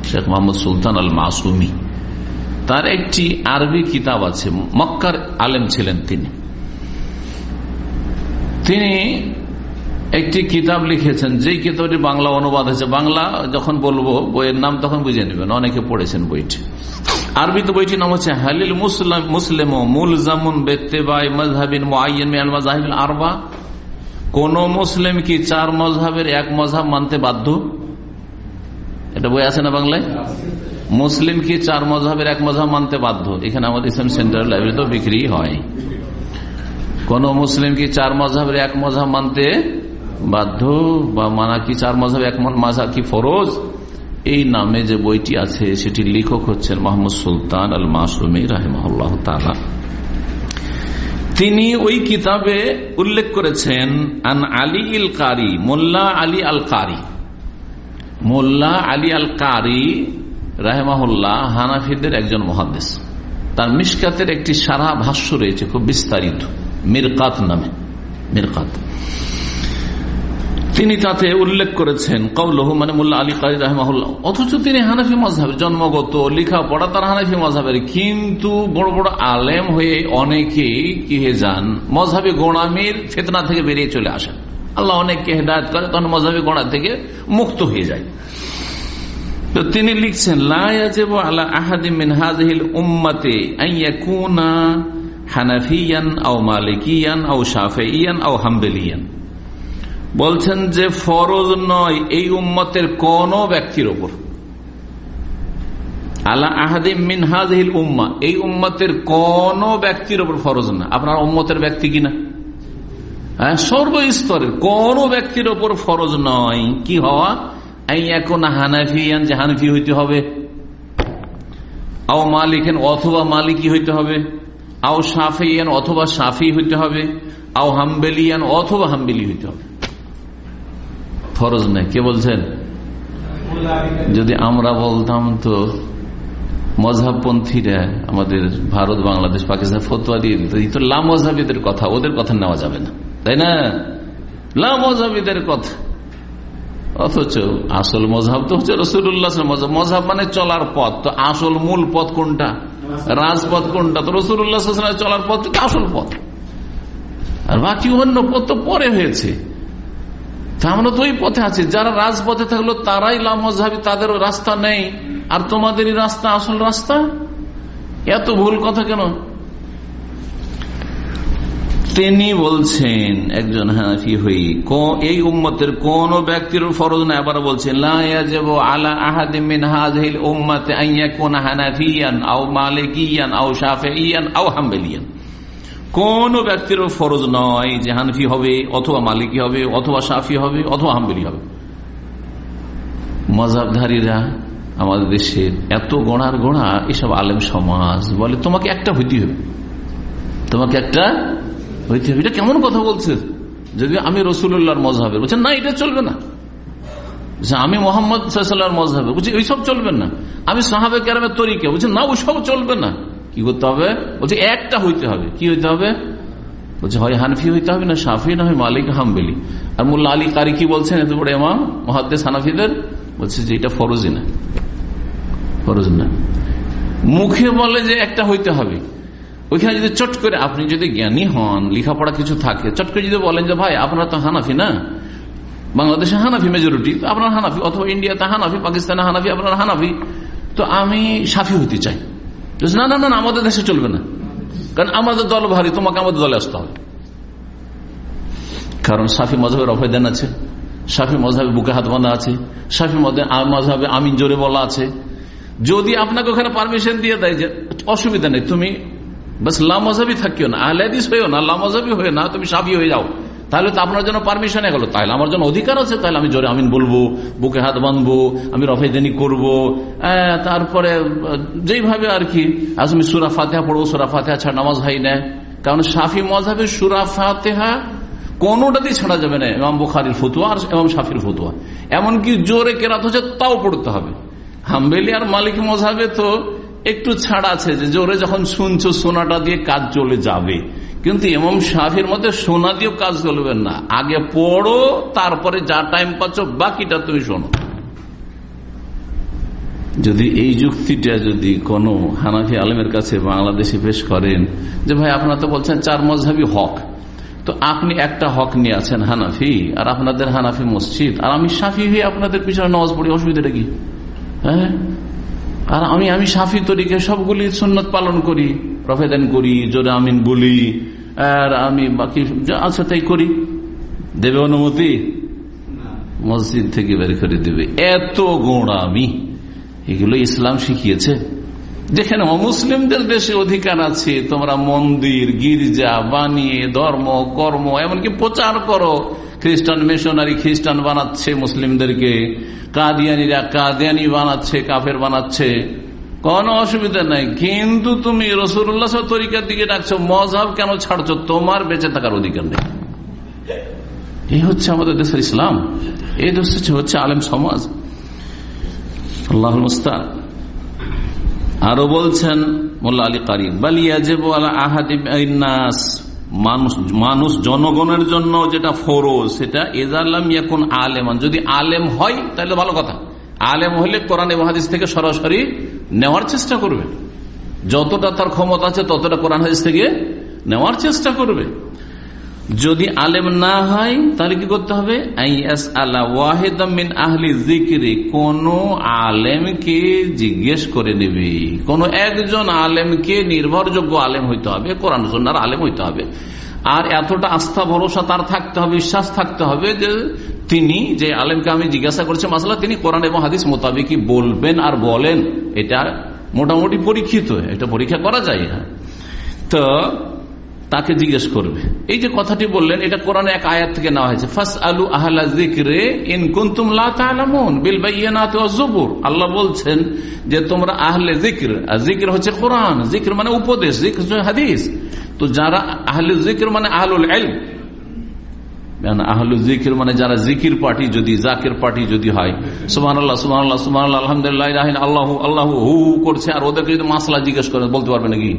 শেখ মোহাম্মদ সুলতান আল মাসুমি তার একটি আরবি কিতাব আছে, মক্কার আলেম ছিলেন তিনি। তিনি একটি কিতাব লিখেছেন, যেই কিতাবটি বাংলা অনুবাদ হয়েছে, বাংলা যখন বলব, বইয়ের নাম তখন বুঝে নেবেন, অনেকে পড়েছেন বইটি। আরবিতে বইটির নাম হচ্ছে, হালিল মুসলাম, মুসলিম আরবা। কোন মুসলিম কি চার মজহাবের এক মজহাব মানতে বাধ্য? এটা বই আছে না বাংলায়? মুসলিম কি চার মজহাবের এক মজহাব মানতে বাধ্য? এখানে আমাদের ইসলাম সেন্টার লাইব্রেরিতেও বিক্রি হয়। কোন মুসলিম কি চার মজহাবের এক মজহাব মানতে বাধ্য বা মানা কি চার মজহাব এক মাঝা কি ফরজ? এই নামে যে বইটি আছে সেটি লেখক হচ্ছেন মোহাম্মদ সুলতান আল মাসুমি রাহেমাল্লাহ তালা তিনি ওই কিতাবে উল্লেখ করেছেন, আন আলী ইল কারি মোল্লা আলী আল কারি মোল্লা আলী আল কারি রাহেমাহুল্লাহ হানাফিদের একজন মহাদেশ তার মিসকাতের একটি সারা ভাষ্য রয়েছে, খুব বিস্তারিত। মিরকাত নামে। মিরকাত। তিনি তাতে উল্লেখ করেছেন কৌলহু মানে মোল্লা আলী কারি রাহমাহুল্লাহ। অথচ তিনি হানাফি মজাহের জন্মগত, লেখাপড়া তার হানাফি মজাহের কিন্তু বড় বড় আলেম হয়ে অনেকেই কি হয়ে যান মজাবি গোড়ামির ফেতনা থেকে বেরিয়ে চলে আসেন। আল্লাহ অনেককে হেদায়ত করে, তখন মজাবি গোড়া থেকে মুক্ত হয়ে যায়। তো তিনি লিখছেন লায়াজেব আলা আহাদি মিন হাজহিল উম্মাতে হানাফিয়ান আও মালিকিয়ান আও শাফেইয়ান আও হাম্বেলিয়ান। বলছেন যে ফরজ নয়, এই উম্মতের কোন ব্যক্তির ওপর আলা আহাদি মিনহাজহিল উম্মা, এই উম্মতের কোন ব্যক্তির ওপর ফরজ না। আপনার উম্মতের ব্যক্তি কিনা? হ্যাঁ সর্বস্তরের কোন ব্যক্তির ওপর ফরজ নয়। কি হওয়া? এই এখন হানাফিয়ান, যে হানফি হইতে হবে। আও মালিকেন অথবা মালিকি হইতে হবে। আও সাফিয়ান অথবা সাফি হইতে হবে। আও হাম্বেলিয়ান অথবা হাম্বেলি হইতে হবে। ফরজ নেই। কে বলছেন? যদি আমরা বলতাম তো মজাবপন্থীরা আমাদের ভারত, বাংলাদেশ পাকিস্তান ফতোয়া দিয়ে দিত। লামজাবিদের কথা, ওদের কথা নেওয়া যাবে না। তাই না? লামজাবিদের কথা। অথচ আসল মজাব তো হচ্ছে রসুল্লাহ মজাব মজাব মানে চলার পথ। তো আসল মূল পথ কোনটা? রাজপথ কোনটা? তো রসুল্লাহ চলার পথ, আসল পথ। আর বাকি অন্য পথ তো পরে হয়েছে। আমরা ওই পথে আছি। যারা রাজপথে থাকল, তারাই লামজাবি তাদের রাস্তা নেই। আর তোমাদেরই রাস্তা আসল রাস্তা? এত ভুল কথা কেন? তিনি বলছেন, একজন হানাফি হই এই উম্মতের কোন ব্যক্তির ফরজ না। আবার বলছেন আলা উম্মতে আইয়া কোন হানাফিয়ান, আও মালিকিয়ান, আও শাফিয়ান আও হাম্বেলিয়ান। কোন ব্যক্তির ফরজ নয় যে হানফি হবে, অথবা মালিকি হবে, অথবা সাফি হবে, অথবা হাম্বেলি হবে। মজাবধারীরা আমাদের দেশের এত গোড়ার গোড়া এসব আলেম সমাজ বলে, তোমাকে একটা হইতে হবে। তোমাকে একটা হইতে হবে। এটা কেমন কথা বলছে? যদি আমি রসুল্লাহর মজাবে, বলছেন, না, এটা চলবে না। আমি মোহাম্মদ সাল্লাহর মজাবে। বলছি, ওইসব চলবে না। আমি সাহাবে কেরামের তরিকে বলছেন না ওইসব চলবে না। কি করতে হবে? বলছে, একটা হইতে হবে। কি হইতে হবে? বলছে, হয় হানফি হইতে হবে না সাফি না হয় মালিক হামবেলি। আর মোল্লা আলী কারি কি বলছেন? এত বড় এমাম মহাদ্দেশ হানাফিদের? বলছে যে এটা ফরজই না। ফরজ না। মুখে বলে যে একটা হইতে হবে। ওইখানে যদি চট করে আপনি যদি জ্ঞানী হন, লেখাপড়া কিছু থাকে, চট করে যদি বলেন যে, ভাই, আপনারা তো হানাফি না? বাংলাদেশে হানাফি মেজরিটি আপনার হানাফি, অথবা ইন্ডিয়াতে হানাফি পাকিস্তানে হানাফি, আপনার হানাফি। তো আমি সাফি হইতে চাই। না না না আমাদের দেশে চলবে না। কারণ আমাদের দল ভারী, তোমাকে আমাদের দলে আসতে হবে। কারণ সাফি মজাবের অভয়দান আছে, সাফি মজাবে বুকে হাত বাঁধা আছে, সাফি মজাবে আমিন জোরে বলা আছে। যদি আপনাকে ওখানে পারমিশন দিয়ে দেয় যে, অসুবিধা নেই, তুমি বাস লামজাবি থাকিও না আহলাদিস হয়েও না, লামজাবি হয়ে না, তুমি সাবি হয়ে যাও। তাহলে তো আপনার জন্য পারমিশন গেল। তাহলে আমার জন্য অধিকার আছে, তাহলে আমি জোরে আমিন বলব, বুকে হাত বাঁধবো, আমি রফেদানি করব। তারপরে যেইভাবে আর কি, আজ আমি সুরা ফাতেহা পড়ব, সুরা ফাতেহা ছাড়া নামাজ হয় না। কারণ সাফি মজাবে সুরা ফাতেহা কোনোটাতেই ছাড়া যাবে না এমাম বুখারির ফতুয়া আর এমাম সাফির ফতুয়া। এমনকি জোরে কেরাত হচ্ছে তাও পড়তে হবে। হাম্বেলি আর মালিক মজাবে তো একটু ছাড় আছে যে জোরে যখন শুনছো, সোনাটা দিয়ে কাজ চলে যাবে। কিন্তু এমম শাহির মধ্যে সোনা দিয়েও কাজ চলবেন না। আগে পড়ো, তারপরে যা টাইম পাচ্ছ, বাকিটা তুমি শোনো। যদি এই যুক্তিটা যদি কোন হানাফি আলমের কাছে বাংলাদেশে পেশ করেন, যে ভাই আপনারা তো বলছেন চার মজহাবি হক, তো আপনি একটা হক নিয়ে আছেন হানাফি, আর আপনাদের হানাফি মসজিদ, আর আমি সাফি হয়ে আপনাদের পিছনে নামাজ পড়ি, অসুবিধাটা কি? হ্যাঁ? আর আমি আমি সাফি তরিকে সবগুলি সুন্নত পালন করি। প্রফেদান করি, জোরে আমিন বলি, আর আমি বাকি আচ্ছা তাই করি। দেবে অনুমতি? মসজিদ থেকে বের করে দেবে। এত গোড়ামি এগুলো ইসলাম শিখিয়েছে। যেখানে অমুসলিমদের বেশি অধিকার আছে। তোমরা মন্দির, গির্জা বানিয়ে ধর্ম, কর্ম, এমনকি প্রচার করো। খ্রিস্টান মিশনারি খ্রিস্টান বানাচ্ছে মুসলিমদেরকে। কাদিয়ানিরা কাদিয়ানি বানাচ্ছে, কাফের বানাচ্ছে। কোন অসুবিধা নাই। কিন্তু তুমি রসুল্লাহ তরিকার দিকে ডাকছো, মজাব কেন ছাড়ছো? তোমার বেঁচে থাকার অধিকার নেই। এই হচ্ছে আমাদের দেশের ইসলাম। এই দেশ হচ্ছে আলেম সমাজ। আল্লাহ মুস্তান। আরও বলছেন মোল্লা আলী কারি বালিয়াজেব আহাদিনাস মানুষ মানুষ জনগণের জন্য যেটা ফরজ, সেটা এজাল্লাম এখন আলেমান। যদি আলেম হয়, তাহলে ভালো কথা। আলেম হলে কোরআন এবং হাদিস থেকে সরাসরি নেওয়ার চেষ্টা করবে। যতটা তার ক্ষমতা আছে, ততটা কোরআন হাদিস থেকে নেওয়ার চেষ্টা করবে। যদি আলেম না হয়, তাহলে কি করতে হবে? আহলি জিকিরে কোন আলেমকে জিজ্ঞেস করে নেবে। কোন একজন আলেমকে নির্ভরযোগ্য আলেম হইতে হবে, কোরআন সন্ন্যার আলেম হইতে হবে। আর এতটা আস্থা, ভরসা তার থাকতে হবে, বিশ্বাস থাকতে হবে যে তিনি, যে আলেমকে আমি জিজ্ঞাসা করছি মাসালা তিনি কোরআন এবং হাদিস মোতাবেকই বলবেন আর বলেন। এটা মোটামুটি পরীক্ষিত, এটা পরীক্ষা করা যায়। তো তাকে জিজ্ঞেস করবে। এই যে কথাটি বললেন, এটা কোরআনে এক আয়াত থেকে নেওয়া হয়েছে। ফাস আলু আহলা জিক্রে ইনকুন্তুম বিল জবুর আল্লাহ বলছেন যে তোমরা আহলে জিক্র জিক্র হচ্ছে কোরআন। জিক্র মানে উপদেশ জিক্র হাদিস। তো যারা আহলে জিক্র মানে আহলুল এলম আহলু জিকির মানে যারা জিকির পার্টি যদি জাকের পার্টি যদি হয়। সুমান আল্লাহ সুমান আল্লাহ সুমান আলহামদুলিল্লাহ আল্লাহ আল্লাহ হু করছে, আর ওদেরকে যদি মাসলা জিজ্ঞেস করে, বলতে পারবে নাকি?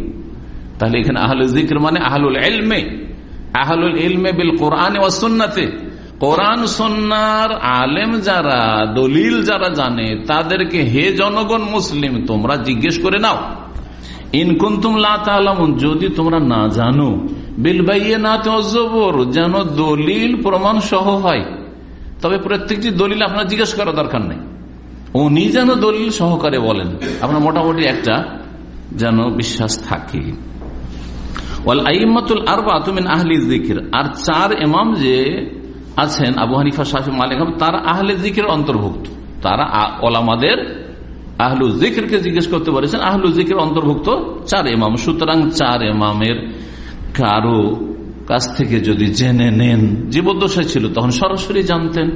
তাহলে এখানে আহলুল জিক্র মানে আহলুল এলমে আহলুল এলমে বিল কোরআন ও সুন্নাতে। কোরআন সন্ন্যার আলেম যারা, দলিল যারা জানে, তাদেরকে হে জনগণ মুসলিম, তোমরা জিজ্ঞেস করে নাও। ইনকুন্তুম লালামুন যদি তোমরা না জানো বিলবাইয়ে না তজবর যেন দলিল প্রমাণ সহ হয়। তবে প্রত্যেকটি দলিল আপনার জিজ্ঞেস করা দরকার নেই। উনি যেন দলিল সহকারে বলেন। আপনার মোটামুটি একটা যেন বিশ্বাস থাকে। আর চার যে আছেন, আবু তারা আহলে অন্তর্ভুক্ত। তারা আহলু জিকিরকে জিজ্ঞেস করতে আহলু অন্তর্ভুক্ত চার এমাম সুতরাং চার এমামের কারও কাছ থেকে যদি জেনে নেন, জীবদ্দশায় ছিল, তখন সরাসরি জানতেন।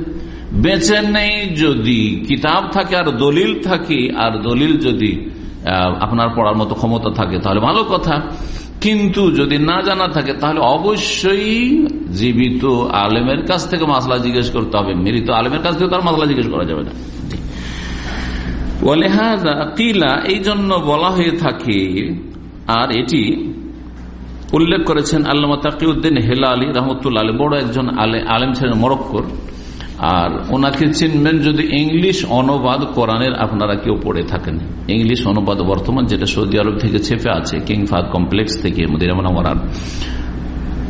বেঁচে নেই যদি কিতাব থাকে আর দলিল থাকে, আর দলিল যদি আপনার পড়ার মতো ক্ষমতা থাকে, তাহলে ভালো কথা। কিন্তু যদি না জানা থাকে, তাহলে অবশ্যই জীবিত আলেমের কাছ থেকে মাসলা জিজ্ঞেস করতে হবে। মৃত আলেমের কাছ থেকে তার মাসলা জিজ্ঞেস করা যাবে না। এই জন্য বলা হয়ে থাকে, আর এটি উল্লেখ করেছেন আল্লামা তাকিউদ্দিন হেলা আলী রহমতুল্লা আলী বড় একজন আলেম ছিলেন মরক্কর। আর ওনাকে চিনবেন যদি ইংলিশ অনুবাদ কোরআনের আপনারা কেউ পড়ে থাকেন। ইংলিশ অনুবাদ বর্তমান যেটা সৌদি আরব থেকে ছেপে আছে, কিং ফাদ কমপ্লেক্স থেকে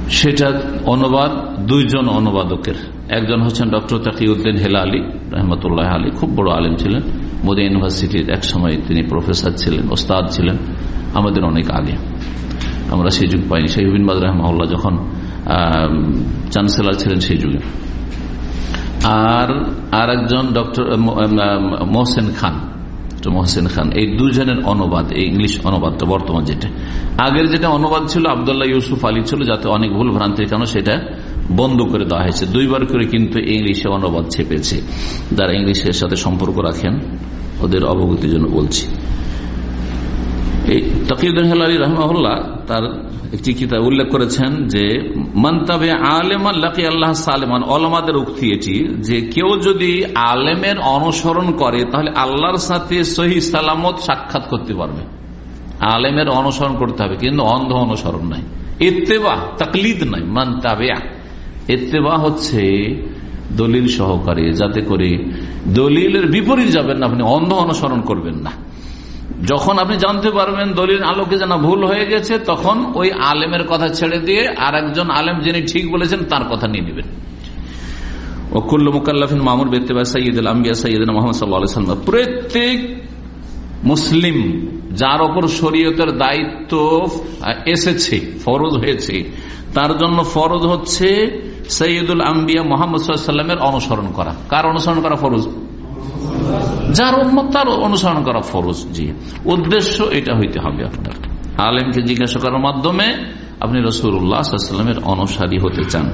সেটা অনুবাদ দুইজন অনুবাদকের। একজন হচ্ছেন ডক্টর তাকিউদ্দিন হেলা আলী রহমতুল্লাহ আলী খুব বড় আলেম ছিলেন। মোদি ইউনিভার্সিটির এক সময় তিনি প্রফেসর ছিলেন, ওস্তাদ ছিলেন, আমাদের অনেক আগে। আমরা সেই যুগ পাইনি। সেই বিনবাদ রহমাউল্লাহ যখন চ্যান্সেলার ছিলেন সেই যুগে। আর আর একজন ডক্টর মোহসেন খান। মোহসেন খান, এই দুজনের অনুবাদ, এই ইংলিশ অনুবাদটা বর্তমান যেটা। আগের যেটা অনুবাদ ছিল, আবদুল্লাহ ইউসুফ আলী ছিল, যাতে অনেক ভুল ভ্রান্তির কারণে সেটা বন্ধ করে দেওয়া হয়েছে। দুইবার করে কিন্তু ইংলিশে অনুবাদ ছেপেছে। যারা ইংলিশের সাথে সম্পর্ক রাখেন, ওদের অবগতির জন্য বলছি। তকিউদ্দিন হেলালি রহমাউল্লাহ তার একটি কিতাব উল্লেখ করেছেন যে মন্তাবে আলেমান লাকি আল্লাহ সালেমান। অলমাদের উক্তি এটি যে, কেউ যদি আলেমের অনুসরণ করে, তাহলে আল্লাহর সাথে সহি সালামত সাক্ষাৎ করতে পারবে। আলেমের অনুসরণ করতে হবে, কিন্তু অন্ধ অনুসরণ নাই। এত্তেবা তাকলিদ নাই, মান তাবেয়া এত্তেবা হচ্ছে দলিল সহকারে, যাতে করে দলিলের বিপরীত যাবেন না, আপনি অন্ধ অনুসরণ করবেন না। যখন আপনি জানতে পারবেন দলিল আলোকে যেন ভুল হয়ে গেছে, তখন ওই আলেমের কথা ছেড়ে দিয়ে আর একজন আলেম যিনি ঠিক বলেছেন তার কথা নিয়ে নেবেন। ওকুল্ল মুকাল্লাফিন মামুর বেত্তেবা সৈয়দুল আম্বিয়া সৈয়দ মোহাম্মদ সাল্লাহ প্রত্যেক মুসলিম যার ওপর শরীয়তের দায়িত্ব এসেছে, ফরজ হয়েছে, তার জন্য ফরজ হচ্ছে সৈয়দুল আম্বিয়া মোহাম্মদ সাল্লামের অনুসরণ করা। কার অনুসরণ করা ফরজ? যার উন্মত তার অনুসরণ করা ফরজ, জি। উদ্দেশ্য এটা হইতে হবে আপনার। আলেমকে জিজ্ঞাসা করার মাধ্যমে আপনি রসুল্লাহামের অনুসারী হতে চান।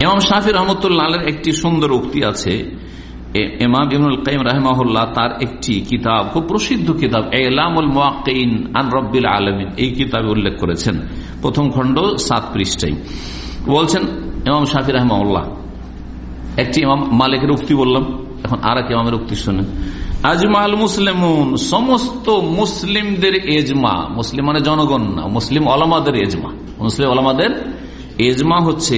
এমাম শাফি রহমতুল্লাহ একটি সুন্দর উক্তি আছে। তার একটি কিতাব, খুব প্রসিদ্ধ কিতাব আন আলমিন। এই কিতাবে উল্লেখ করেছেন। প্রথম খণ্ড সাত পৃষ্ঠাই বলছেন ইমাম শাফি রহমাউল্লাহ একটি ইমাম মালিকের উক্তি বললাম। এখন আর এক ইমামের উক্তি শুনে। আজমাল মুসলিমুন, সমস্ত মুসলিমদের এজমা, মুসলিম মানে জনগণ না, মুসলিম আলামাদের এজমা। মুসলিম আলামাদের এজমা হচ্ছে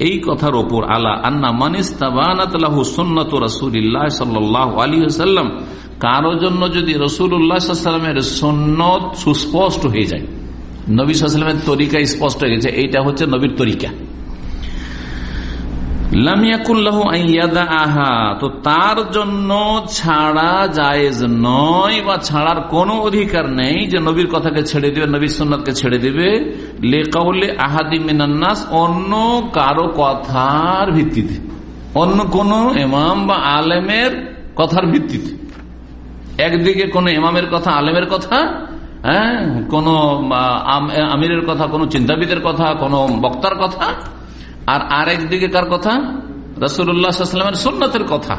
এই কথার ওপর, আলা আন্না মানিস্তাবানাতলাহু সুন্নত রাসূলিল্লাহ সাল্লাল্লাহু কারও জন্য যদি রাসূলুল্লাহ সাল্লাল্লাহু সুন্নত সুস্পষ্ট হয়ে যায়, নবী সাল্লামের তরিকা স্পষ্ট হয়ে গেছে, এইটা হচ্ছে নবীর তরিকা। তো তার জন্য ছাড়া জায়েজ নয় বা ছাড়ার কোনো অধিকার নেই যে নবীর কথাকে ছেড়ে দিবে নবী সন্ন্যতকে ছেড়ে দিবে। লেকাউলে আহাদি মিনান্নাস অন্য কারও কথার ভিত্তিতে। অন্য কোন এমাম বা আলেমের কথার ভিত্তিতে। একদিকে কোন ইমামের কথা, আলেমের কথা হ্যাঁ কোন আমিরের কথা, কোন চিন্তাবিদের কথা, কোন বক্তার কথা আর আরেক দিকে কার কথা? রসুল্লাহামের সুন্নতের কথা।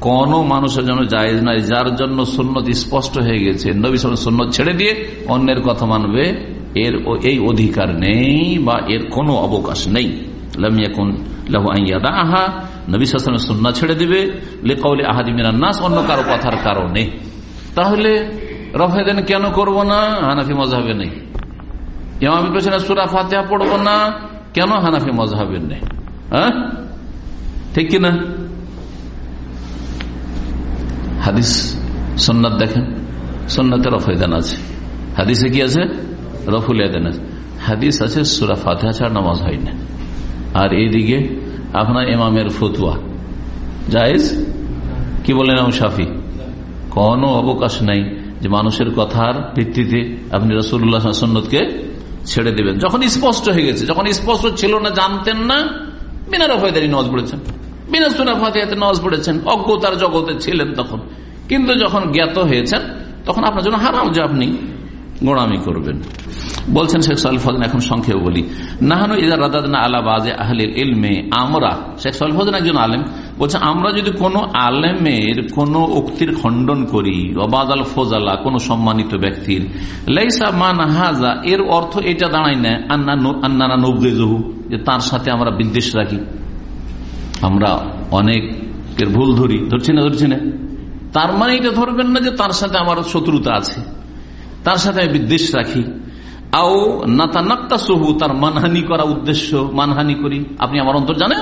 কোন মানুষের জন্য জায়েজ নাই, যার জন্য সুন্নত স্পষ্ট হয়ে গেছে। নবী সুন্নত ছেড়ে দিয়ে অন্যের কথা মানবে। এর এই অধিকার নেই বা এর কোনো অবকাশ নেই। আহা নবী ছেড়ে নাস, অন্য কারও কথার তাহলে রফেদেন কেন করব না? পেছনে সুরা ফাতেহা পড়ব না। কেন হানাফি মজাহের নেই? হ্যাঁ? ঠিক কিনা? হাদিস সন্ন্যত দেখেন। সন্ন্যতে রফায়দান আছে। হাদিসে কি আছে? রফুল আছে। হাদিস আছে, সুরা ফাতেহা ছাড়া নামাজ হয় না। আর এইদিকে আপনার ইমামের ফতুয়া। জায়েজ? কি বলেন আমি সাফি কোনো অবকাশ নাই যে মানুষের কথার ভিত্তিতে আপনি রসুল্লাহ সন্ন্যতকে ছেড়ে দেবেন। যখন স্পষ্ট হয়ে গেছে, যখন স্পষ্ট ছিল না, জানতেন না বিনা রফায়দারি নজ পড়েছেন। বিনা সুনা ফাতে নজ পড়েছেন, অজ্ঞতার জগতে ছিলেন তখন। কিন্তু যখন জ্ঞাত হয়েছেন, তখন আপনার জন্য হারাম যে আপনি গোড়ামি করবেন। বলছেন শেখ সালফাদিন এখন সংক্ষেপ বলি। নাহানু ইদার রাদাদনা আলা বাজে আহলিল ইলমে, আমরা, শেখ সালফাদিন একজন আলেম, বলছে আমরা যদি কোনো আলেমের কোন উক্তির খণ্ডন করি বাজাল ফোজালা, কোন সম্মানিত ব্যক্তির, লাইসা মান হাজা এর অর্থ এটা দাঁড়ায় না আন্নানা নবদেজহু যে তার সাথে আমরা বিদ্বেষ রাখি। আমরা অনেকের ভুল ধরি, ধরছি না ধরছি না। তার মানে এটা ধরবেন না যে তার সাথে আমার শত্রুতা আছে। তার সাথে আমি বিদ্বেষ রাখি। আও নাতা নাক্তা সহু তার মানহানি করা উদ্দেশ্য মানহানি করি। আপনি আমার অন্তর জানেন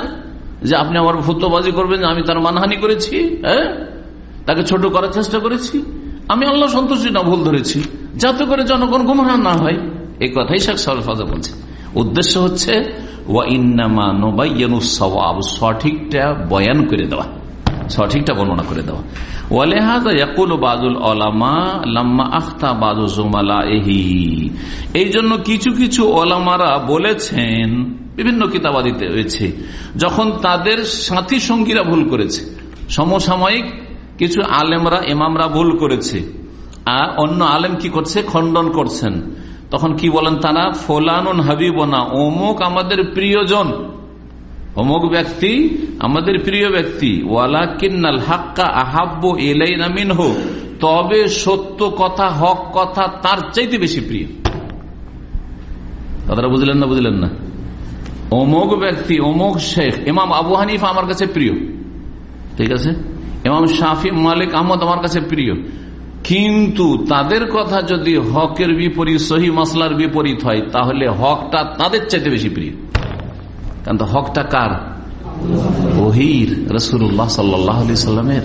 যে আপনি আমার ফুতবাজি করবেন আমি তার মানহানি করেছি হ্যাঁ? তাকে ছোট করার চেষ্টা করেছি। আমি আল্লাহ সন্তুষ্টি না, ভুল ধরেছি। যাতে করে জনগণ গুমরা না হয়। এই কথাই শেখ সাহেব বলছে উদ্দেশ্য হচ্ছে, ওয়া ইন্নামা নোবাইয়ানুসাব সঠিকটা বয়ান করে দেওয়া। সঠিকটা বর্ণনা করে দেওয়া এই জন্য কিছু কিছু ওলামারা বলেছেন, বিভিন্ন কিতাবাদিতে হয়েছে যখন তাদের সাথী সঙ্গীরা ভুল করেছে, সমসাময়িক কিছু আলেমরা, ইমামরা ভুল করেছে, আর অন্য আলেম কি করছে? খণ্ডন করছেন। তখন কি বলেন তারা? ফোলানুন হাবিবনা, অমুক আমাদের প্রিয়জন। অমুক ব্যক্তি, আমাদের প্রিয় ব্যক্তি ওয়ালা কিন্নাল হাক্কা আহাব্য এলাই নামিন হোক তবে সত্য কথা, হক কথা তার চাইতে বেশি প্রিয়। কথাটা বুঝলেন না বুঝলেন না? অমুক ব্যক্তি, অমুক শেখ, ইমাম আবু হানিফ আমার কাছে প্রিয়। ঠিক আছে? ইমাম শাফি, মালিক আহমদ আমার কাছে প্রিয়। কিন্তু তাদের কথা যদি হকের বিপরীত, সহি মশলার বিপরীত হয়, তাহলে হকটা তাদের চাইতে বেশি প্রিয়। কারণ তো হকটা কার? ওহির রসুল্লাহ সাল্লি সাল্লামের।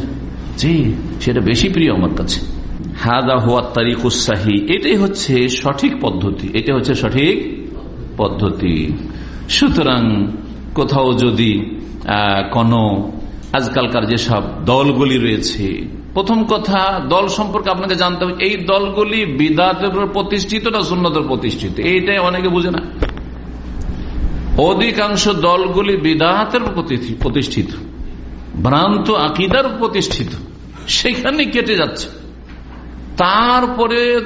জি, সেটা বেশি প্রিয় আমার কাছে। হাদা হুয়া তারিকুসাহি এটাই হচ্ছে সঠিক পদ্ধতি, এটা হচ্ছে সঠিক পদ্ধতি। সুতরাং কোথাও যদি কোন আজকালকার যেসব দলগুলি রয়েছে, প্রথম কথা, দল সম্পর্কে আপনাকে জানতে হবে, এই দলগুলি বিদাতের প্রতিষ্ঠিত না সুন্নতের প্রতিষ্ঠিত? এইটাই অনেকে বুঝে না। অধিকাংশ দলগুলি বিদাহাতের প্রতিষ্ঠিত। ভ্রান্ত আকিদার প্রতিষ্ঠিত। সেখানে কেটে যাচ্ছে। তারপরে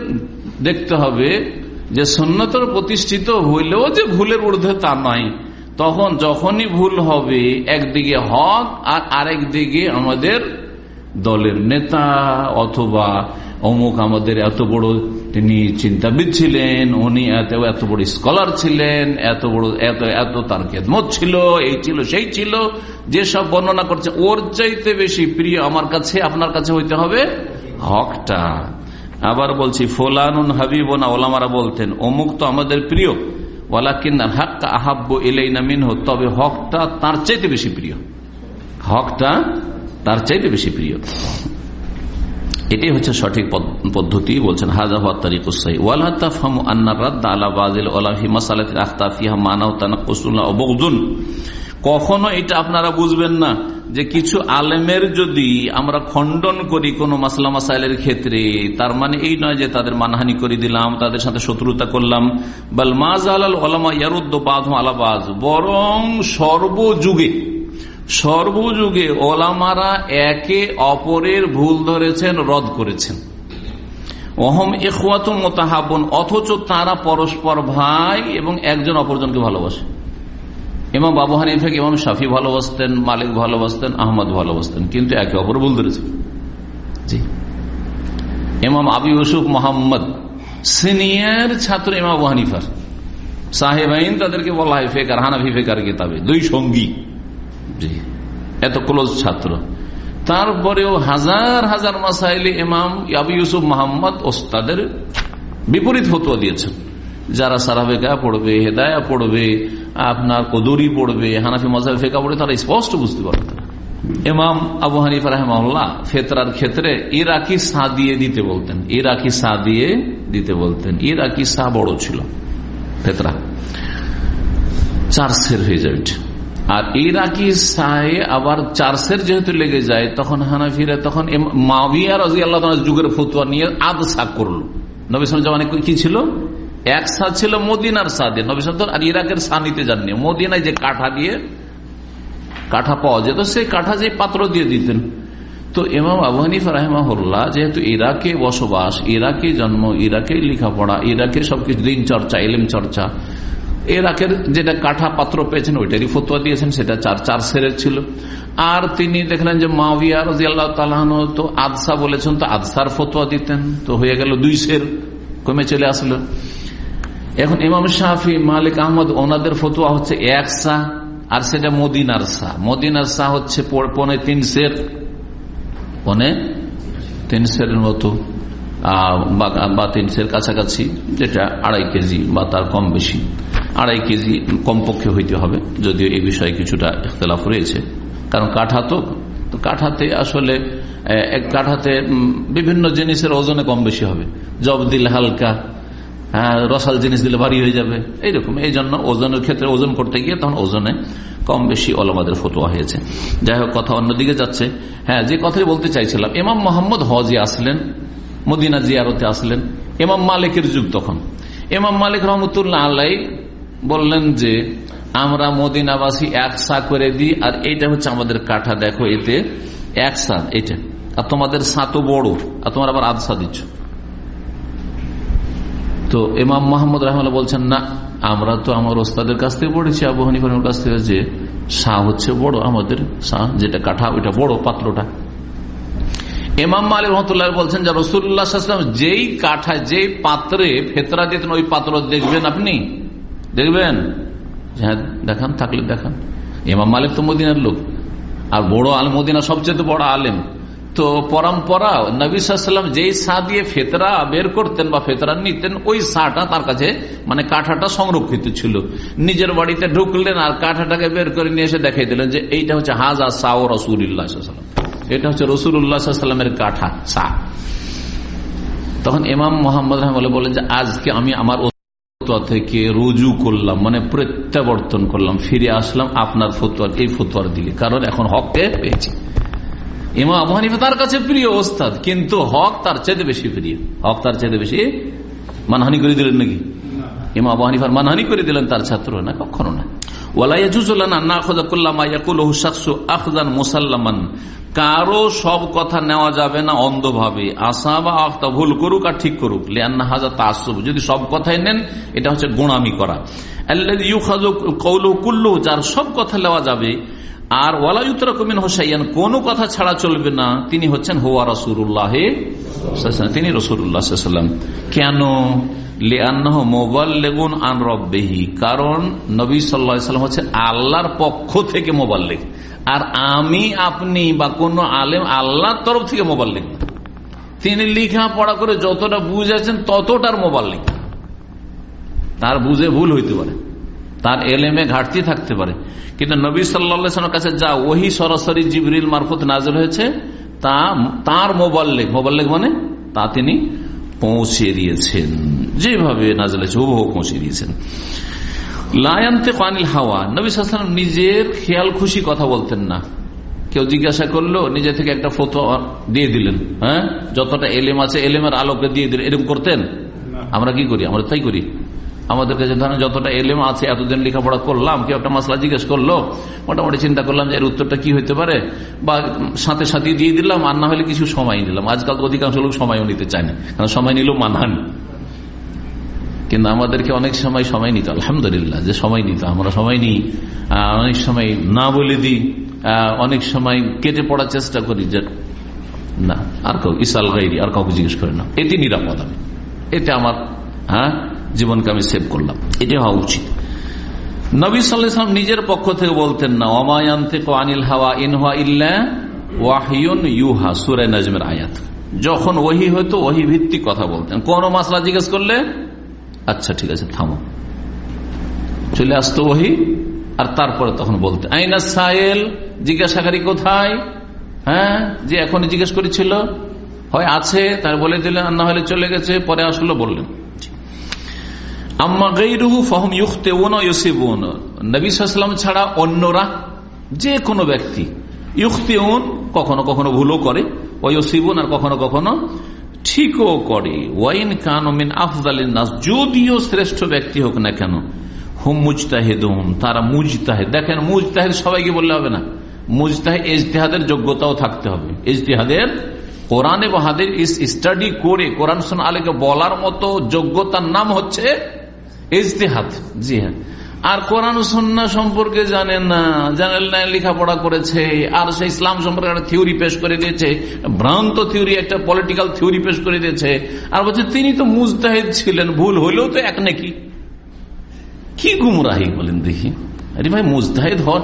দেখতে হবে যে সন্ন্যতর প্রতিষ্ঠিত হইলেও যে ভুলের ঊর্ধ্বে তা নয় তখন যখনই ভুল হবে, একদিকে হক আর আরেক দিকে আমাদের দলের নেতা অথবা অমুক আমাদের এত বড় তিনি চিন্তাবিদ ছিলেন, উনি এত এত বড় স্কলার ছিলেন, এত বড়, এত এত তার খেদমত ছিল, এই ছিল, সেই ছিল যে সব বর্ণনা করছে, ওর চাইতে বেশি প্রিয় আমার কাছে, আপনার কাছে হইতে হবে হকটা। আবার বলছি, ফোলানুন হাবিব না ওলামারা বলতেন, অমুক তো আমাদের প্রিয় ওলা ওয়ালাকিন্নার হাক্কা আহাব্য এলেই না মিনহ তবে হকটা তার চাইতে বেশি প্রিয়। হকটা তার চাইতে বেশি প্রিয়। এটাই হচ্ছে সঠিক পদ্ধতি বলছেন হাজা কখনো এটা আপনারা বুঝবেন না যে কিছু আলেমের যদি আমরা খণ্ডন করি কোন মাসলা মাসাইলের ক্ষেত্রে, তার মানে এই নয় যে তাদের মানহানি করে দিলাম, তাদের সাথে শত্রুতা করলাম। বাল মাজ আলাল ওলামা ইয়ারুদ্দ বাদ আলাবাজ বরং সর্বযুগে সর্বযুগে ওলামারা একে অপরের ভুল ধরেছেন, রদ করেছেন। অহম এখুয়াত মোতাহাবন অথচ তারা পরস্পর ভাই এবং একজন অপরজনকে ভালোবাসে। ইমাম বাবু হানিফাকে ইমাম শাফি ভালোবাসতেন, মালিক ভালোবাসতেন, আহমদ ভালোবাসতেন, কিন্তু একে অপর ভুল ধরেছেন জি। আবি ইউসুফ মোহাম্মদ, সিনিয়র ছাত্র আবু হানিফার। সাহেব আইন তাদেরকে বলা হয় ফেকার, হানাফি ফেকার কিতাবে, দুই সঙ্গী। জি। এত ক্লোজ ছাত্র। তারপরেও হাজার হাজার মাসাইলে ইমাম আবু ইউসুফ মোহাম্মদ ওস্তাদের বিপরীত ফতুয়া দিয়েছেন। যারা সারাবেকা পড়বে, হেদায়া পড়বে, আপনার কদুরি পড়বে, হানাফি মজাহ ফেকা পড়বে, তারা স্পষ্ট বুঝতে পারবে এমাম আবু হানিফ রাহমাল্লাহ ফেতরার ক্ষেত্রে ইরাকি সা দিয়ে দিতে বলতেন। ইরাকি সা দিয়ে দিতে বলতেন। ইরাকি সা বড় ছিল। ফেতরা। চার সের হয়ে যাবে আর ইরাকি সাহে আবার চারসের যেহেতু লেগে যায়, তখন হানাফিরা তখন মাবিয়া রাজি আল্লাহ যুগের ফতুয়া নিয়ে আদ সাক করল নবিসাম জমানে কি ছিল? এক সা ছিল মদিনার সা দিয়ে নবিসাম আর ইরাকের সা নিতে যাননি। মদিনায় যে কাঠা দিয়ে কাঠা পাওয়া যেত, সেই কাঠা যে পাত্র দিয়ে দিতেন। তো এমাম আবু হানিফ রাহমাহুল্লাহ যেহেতু ইরাকে বসবাস, ইরাকে জন্ম, ইরাকে লেখাপড়া ইরাকে সবকিছু দিন চর্চা এলিম চর্চা এরাকের যেটা কাঠা পাত্র পেয়েছেন, ওইটারই ফতুয়া দিয়েছেন, সেটা চার চার সেরের ছিল। আর তিনি দেখলেন যে মাবিয়া রাজি আল্লাহ তালাহন তো আদসা বলেছেন, তো আদসার ফতুয়া দিতেন। তো হয়ে গেল দুই সের, কমে চলে আসলো। এখন ইমাম শাহি মালিক আহমদ, ওনাদের ফতুয়া হচ্ছে এক শাহ আর সেটা মদিনার শাহ মদিনার শাহ হচ্ছে পনে তিন সের, পনে তিন সেরের মতো বা তিন সের কাছাকাছি, যেটা আড়াই কেজি বা তার কম বেশি। আড়াই কেজি কমপক্ষে হইতে হবে, যদিও এই বিষয়ে কিছুটা ইখতলাফ রয়েছে। কারণ কাঠা তো কাঠাতে আসলে এক কাঠাতে বিভিন্ন জিনিসের ওজনে কম বেশি হবে। জব দিল হালকা হ্যাঁ রসাল জিনিস দিলে ভারী হয়ে যাবে, এইরকম। এই জন্য ওজনের ক্ষেত্রে ওজন করতে গিয়ে তখন ওজনে কম বেশি অলমাদের ফটোয়া হয়েছে। যাই হোক, কথা অন্যদিকে যাচ্ছে। হ্যাঁ যে কথাই বলতে চাইছিলাম এমাম মোহাম্মদ হজে আসলেন, মদিনা জিয়ারতে আসলেন। এমাম মালিকের যুগ তখন। ইমাম মালিক রহমতুল্লাহ আল্লাহ বললেন যে, আমরা মদিনাবাসী এক সা করে দিই, আর এইটা হচ্ছে আমাদের কাঠা। দেখো এতে এক সা এটা আর তোমাদের সাতো বড়, আর তোমার আবার আধসা দিচ্ছ। তো এমাম মোহাম্মদ রহমাল্লাহ বলছেন, না, আমরা তো আমার ওস্তাদের কাছ থেকে পড়েছি, আবু হানিফার কাছ থেকে যে শাহ হচ্ছে বড়, আমাদের শাহ যেটা কাঠা, ওইটা বড় পাত্রটা এমাম মালিক বলছেন, যে রসুল্লাহাম যেই কাঠায় যেই পাত্রে ফেতরা দিতেন, ওই পাত্র দেখবেন আপনি? দেখবেন? হ্যাঁ দেখান, থাকলে দেখান। এমাম মালিক তো মদিনার লোক। আর বড় আল মদিনা সবচেয়ে বড় আলেম। তো পরম্পরা, নবী সাল্লাম যেই সা দিয়ে ফেতরা বের করতেন বা ফেতরা নিতেন, ওই সাটা তার কাছে মানে কাঠাটা সংরক্ষিত ছিল। নিজের বাড়িতে ঢুকলেন আর কাঠাটাকে বের করে নিয়ে এসে দেখাই দিলেন যে এইটা হচ্ছে হাজা সা ও রসুল্লাহ এটা হচ্ছে রসুল্লাহামের কাঠা, সা। তখন ইমাম মোহাম্মদ রহমাল্লাহ বলেন যে, আজকে আমি আমার থেকে রুজু করলাম মানে প্রত্যাবর্তন করলাম, ফিরে আসলাম, আপনার ফতুয়ার, এই ফতুয়ার দিকে কারণ এখন হককে পেয়েছি। ইমাম আবু হানিফা তার কাছে প্রিয় ওস্তাদ, কিন্তু হক তার চাইতে বেশি প্রিয়। হক তার চাইতে বেশি, মানহানি করে দিলেন নাকি? ইমাম আবু হানিফার মানহানি করে দিলেন তার ছাত্র না, কখনো না। কারও সব কথা নেওয়া যাবে না অন্ধভাবে। আশা বা আখতা ভুল করুক আর ঠিক করুক। লিয়ান্না হাজা তাসব যদি সব কথাই নেন, এটা হচ্ছে গোড়ামি করা। কুল্লু যার সব কথা নেওয়া যাবে আর ওয়ালাউতরা কমিন হোসাইয়ান কোন কথা ছাড়া চলবে না। তিনি হচ্ছেন হোয়া রসুল্লাহ তিনি রসুল্লাহাম কেন? আন রব্বেহি। কারণ নবী সাল্লাম হচ্ছে আল্লাহর পক্ষ থেকে মোবাল্লেগ। আর আমি, আপনি বা কোন আলেম আল্লাহর তরফ থেকে মোবাল্লেগ। তিনি লিখা পড়া করে যতটা বুঝেছেন ততটার মোবাল্লেগ। তার বুঝে ভুল হইতে পারে। তার এলেমে ঘাটতি থাকতে পারে। কিন্তু নবী সাল্লামের কাছে যা ওহি সরাসরি জিবরিল মারফত নাজল হয়েছে তা তার মোবাল্লেগ মোবাল্লেগ মানে তা তিনি পৌঁছে দিয়েছেন। যেভাবে নাজল হয়েছে হুবহু পৌঁছে দিয়েছেন। লায়ান্তে পানিল হাওয়া। নবী সাল্লাম নিজের খেয়াল খুশি কথা বলতেন না। কেউ জিজ্ঞাসা করল নিজে থেকে একটা ফটো দিয়ে দিলেন। হ্যাঁ? যতটা এলেম আছে এলেমের আলোকে দিয়ে দিলেন। এরকম করতেন? আমরা কি করি? আমরা তাই করি। আমাদের কাছে ধরেন যতটা এলেম আছে, এতদিন লেখাপড়া করলাম, কেউ একটা মশলা জিজ্ঞেস করল, মোটামুটি চিন্তা করলাম যে এর উত্তরটা কি হইতে পারে, বা সাথে সাথে দিয়ে দিলাম, আর না হলে কিছু সময় নিলাম। আজকাল অধিকাংশ লোক সময়ও নিতে চায় না, কারণ সময় নিলেও মানহান কিন্তু আমাদেরকে অনেক সময় সময় নিত আলহামদুলিল্লাহ, যে সময় নিত আমরা সময় নিই অনেক সময় না বলে দিই অনেক সময় কেটে পড়ার চেষ্টা করি যে, না, আর কাউ, ইসাল গাইরি, আর কাউকে জিজ্ঞেস করে না। এটি নিরাপদ আমি এতে আমার হ্যাঁ জীবনকে আমি সেভ করলাম। এটা হওয়া উচিত। নবী সাল্লাম নিজের পক্ষ থেকে বলতেন না অমায়ান থেকে আনিল হাওয়া ইনহা ইল্লা ওয়াহিউন ইউহা সুরে নাজমের আয়াত। যখন ওহি হয়তো ওহি ভিত্তিক কথা বলতেন। কোন মাসলা জিজ্ঞেস করলে আচ্ছা ঠিক আছে, থামো। চলে আসতো ওহি, আর তারপরে তখন বলতে, আইনা সাহেল জিজ্ঞাসাকারী কোথায়? হ্যাঁ যে এখন জিজ্ঞেস করেছিল। হয় আছে, তার বলে দিলেন না হলে চলে গেছে, পরে আসলো বললেন। ফহম ছাড়া অন্যরা যে কোনো ব্যক্তি ইউখতে কখনো কখনো ভুলও করে ওয়সিবুন আর কখনো কখনো ঠিকও করে। ওয়াইন কানমিন আফজালিন নাস, যদিও শ্রেষ্ঠ ব্যক্তি হোক না কেন, হুম মুজতাহেদ তারা মুজতাহেদ। দেখেন মুজতাহেদ সবাইকে বললে হবে না। মুজতাহেদ ইজতেহাদের যোগ্যতাও থাকতে হবে। ইজতেহাদের, কোরআন এবং হাদের স্টাডি করে কোরআন সোন আলীকে বলার মতো যোগ্যতার নাম হচ্ছে ইজতেহাদ জি হ্যাঁ আর কোরআন সন্না সম্পর্কে জানেন না জানেন না লেখাপড়া করেছে, আর সে ইসলাম সম্পর্কে একটা থিওরি পেশ করে দিয়েছে, ভ্রান্ত থিওরি, একটা পলিটিক্যাল থিওরি পেশ করে দিয়েছে। আর বলছে, তিনি তো মুজতাহিদ ছিলেন, ভুল হইলেও তো এক নাকি। কি গুমরাহি বলেন দেখি। আরে ভাই, মুজতাহিদ হন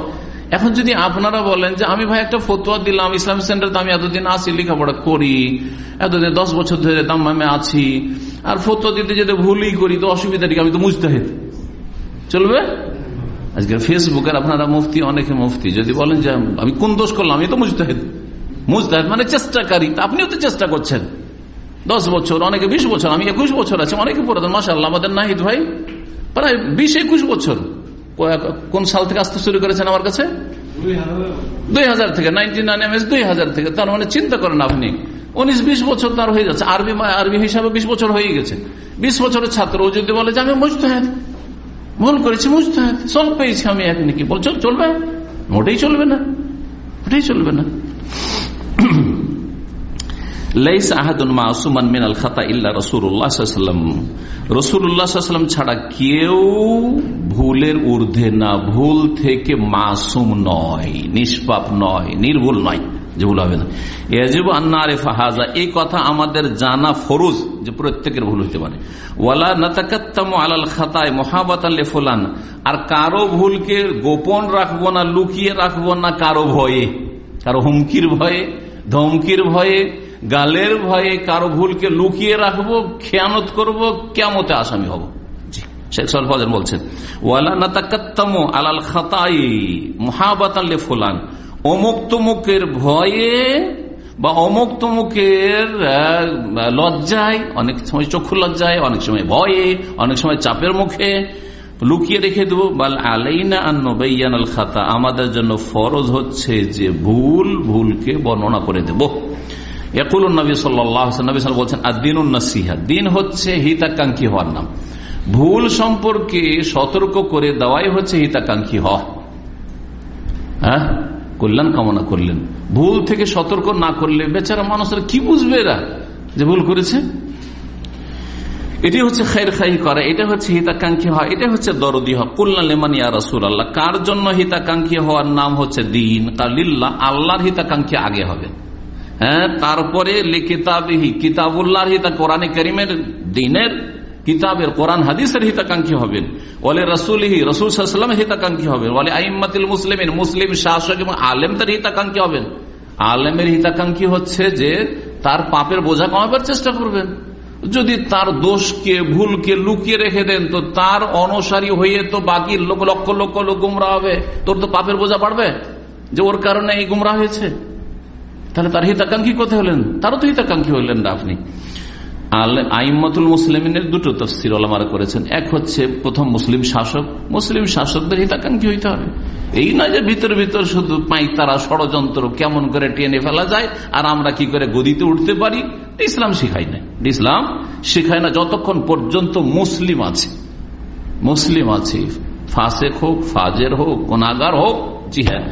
এখন যদি আপনারা বলেন যে আমি ভাই একটা ফতোয়া দিলাম, ইসলাম সেন্টার আমি এতদিন আসি লেখাপড়া করি, এতদিন দশ বছর ধরে দামে আছি, আর ফতোয়া দিতে যদি ভুলই করি, তো অসুবিধা আমি তো মুজতাহিদ। চলবে? আজকে ফেসবুকের আপনারা মুফতি, অনেকে মুফতি, যদি বলেন যে আমি কোন দোষ করলাম? আমি তো মুজতাহিদ। মুজতাহিদ মানে চেষ্টাকারী আপনিও তো চেষ্টা করছেন। দশ বছর, অনেকে বিশ বছর, আমি একুশ বছর আছে, অনেকে পড়ে মাসাল্লাহ আমাদের নাহিদ ভাই, প্রায় বিশ একুশ বছর। কোন সাল থেকে আসতে শুরু করেছেন আমার কাছে? দুই হাজার থেকে নাইনটিন নাইন এমএস দুই হাজার থেকে। তার মানে চিন্তা করেন আপনি। উনিশ, বিশ বছর তার হয়ে যাচ্ছে। আরবি আরবি হিসাবে বিশ বছর হয়ে গেছে। বিশ বছরের ছাত্র ও যদি বলে যে আমি মুজতাহেদ, ভুল করেছি, মুজতাহেদ সব পেয়েছি আমি এক নাকি বল চলবে? মোটেই চলবে না। ওটাই চলবে না। আহাদুন মাসুমান মিনাল খাতা ছাড়া কেউ ভুলের না, ভুল থেকে মাসুম নয়, নিষ্পাপ নয়, নির্ভুল নয় যে ভুল হবে না। আন্না আরে ফাহাজা এই কথা আমাদের জানা ফরুজ যে প্রত্যেকের ভুল হতে পারে। ওয়ালা নাতাকাত্তাম আলাল খাতায় মহাবাত ফুলান, আর কারও ভুলকে গোপন রাখব না, লুকিয়ে রাখব না কারও ভয়ে, কারও হুমকির ভয়ে, ধমকির ভয়ে গালের ভয়ে কারও ভুলকে লুকিয়ে রাখব, খেয়ানত করব কেমতে আসামি হব। শেখ বলছেন, ওয়ালা আলাল অমুক ভয়ে বা তমুকের লজ্জায়, অনেক সময় চক্ষু লজ্জায়, অনেক সময় ভয়ে, অনেক সময় চাপের মুখে লুকিয়ে রেখে দেবো। বাল আলাইনা আন্নবাইয়ান আল খাতা। আমাদের জন্য ফরজ হচ্ছে যে ভুল ভুলকে বর্ণনা করে দেব। একুল নবী সাল্লাহ বলছেন আর দিন হচ্ছে হিতাকাঙ্ক্ষী হওয়ার নাম। ভুল সম্পর্কে সতর্ক করে দেওয়াই হচ্ছে হিতাকাঙ্ক্ষী হ্যাঁ? কল্যাণ কামনা করলেন। ভুল থেকে সতর্ক না করলে বেচারা মানুষের কি বুঝবে এরা যে ভুল করেছে? এটি হচ্ছে খের খাই করা, এটা হচ্ছে হিতাকাঙ্ক্ষী হওয়া, এটা হচ্ছে দরদি হওয়া। কুল্লা লেমান ইয়া রসুল আল্লাহ কার জন্য হিতাকাঙ্ক্ষী হওয়ার নাম হচ্ছে দিন? কালিল্লা আল্লাহর হিতাকাঙ্ক্ষী আগে হবে। হ্যাঁ তারপরে কিতাবহি কিতাবুল্লাহর হিতা, কোরআনে করিমের দিনের কিতাবের, কোরআন হাদিসের হিতাকাঙ্ক্ষী হবেন। বলে রসুলহি, রসুল সাল্লামের হিতাকাঙ্ক্ষী হবেন। বলে আইম্মাতিল মুসলিমের মুসলিম শাসক এবং আলেম তার হিতাকাঙ্ক্ষী হবেন। আলেমের হিতাকাঙ্ক্ষী হচ্ছে যে, তার পাপের বোঝা কমাবার চেষ্টা করবেন। যদি তার দোষকে, ভুলকে লুকিয়ে রেখে দেন, তো তার অনুসারী হয়ে তো বাকি লোক লক্ষ লক্ষ লোক গুমরা হবে। তোর তো পাপের বোঝা বাড়বে যে ওর কারণে এই গুমরা হয়েছে। তাহলে তার হিতাকাঙ্ক্ষী কোথায় হলেন? তারও তো হিতাকাঙ্ক্ষী হইলেন না আপনি। আইমতুল মুসলিমের দুটো তফসির ওলামারা করেছেন। এক হচ্ছে প্রথম মুসলিম শাসক। মুসলিম শাসকদের হিতাকাঙ্ক্ষী হইতে হবে। এই না যে ভিতর ভিতর শুধু পাই তারা ষড়যন্ত্র কেমন করে টেনে ফেলা যায়, আর আমরা কি করে গদিতে উঠতে পারি? ইসলাম শিখাই না ইসলাম শিখায় না যতক্ষণ পর্যন্ত মুসলিম আছে। মুসলিম আছে। ফাসেক হোক, ফাজের হোক কোনাগার হোক জি হ্যাঁ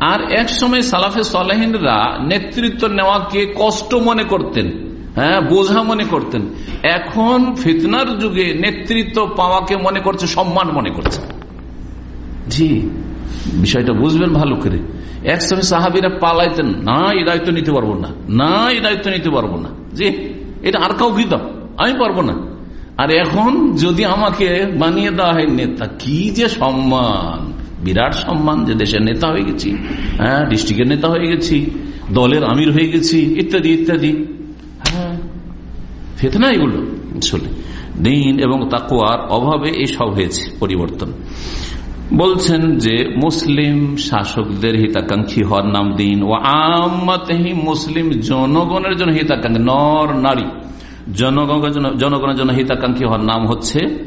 আর এক সময় সালাফে সালাহিনরা নেতৃত্ব নেওয়াকে কষ্ট মনে করতেন হ্যাঁ বোঝা মনে করতেন। এখন ফিতনার যুগে নেতৃত্ব পাওয়াকে মনে করছে, সম্মান মনে করছে। জি, বিষয়টা বুঝবেন ভালো করে। একসময় সাহাবিরা পালাইতেন, না, এই দায়িত্ব নিতে পারব না না, এই দায়িত্ব নিতে পারব না। জি, এটা আর কাউ দাও, আমি পারব না। আর এখন যদি আমাকে বানিয়ে দেওয়া হয় নেতা, কি যে সম্মান। বিরাট সম্মান যে দেশের নেতা হয়ে গেছি হ্যাঁ ডিস্ট্রিক্টের নেতা হয়ে গেছি, দলের আমির হয়ে গেছি, ইত্যাদি ইত্যাদি। হ্যাঁ ফেতনা এগুলো, আসলে। দিন এবং তাকুয়ার অভাবে এসব হয়েছে, পরিবর্তন। বলছেন যে মুসলিম শাসকদের হিতাকাঙ্ক্ষী হওয়ার নাম দিন। ও আমাতেহি মুসলিম জনগণের জন্য হিতাকাঙ্ক্ষী, নর, নারী। জনগণের জন্য হিতাকাঙ্ক্ষী হওয়ার নাম হচ্ছে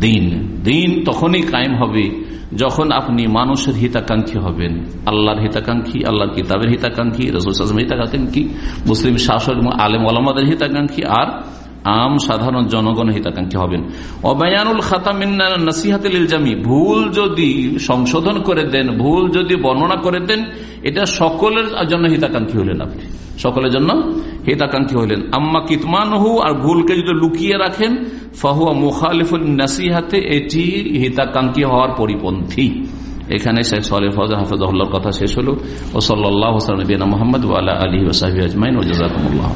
দিন। দিন তখনই কায়েম হবে যখন আপনি মানুষের হিতাকাঙ্ক্ষী হবেন। আল্লাহর হিতাকাঙ্ক্ষী, আল্লাহর কিতাবের হিতাকাঙ্ক্ষী, রসুল হিতাকাঙ্ক্ষী, মুসলিম শাসক আলেম আলমাদের হিতাকাঙ্ক্ষী, আর আম সাধারণ জনগণ হিতাকাঙ্ক্ষী হবেন। অবায়ানুল খাতামিন নাসিহাতিল ইলজামি ভুল যদি সংশোধন করে দেন, ভুল যদি বর্ণনা করে দেন, এটা সকলের জন্য হিতাকাঙ্ক্ষী হলেন আপনি। সকলের জন্য হিতাকাঙ্ক্ষী হলেন। আম্মা কিতমানহু, আর ভুলকে যদি লুকিয়ে রাখেন, ফাহুয়া মুখালিফুল নাসিহাতে এটি হিতাকাঙ্ক্ষী হওয়ার পরিপন্থী। এখানে শেখ সালে ফজ হাফিজুল্লাহর কথা শেষ হল। ও সাল্লাহ মোহাম্মদ আলী ওসাহি আজমাইন ও জাজাকুমুল্লাহ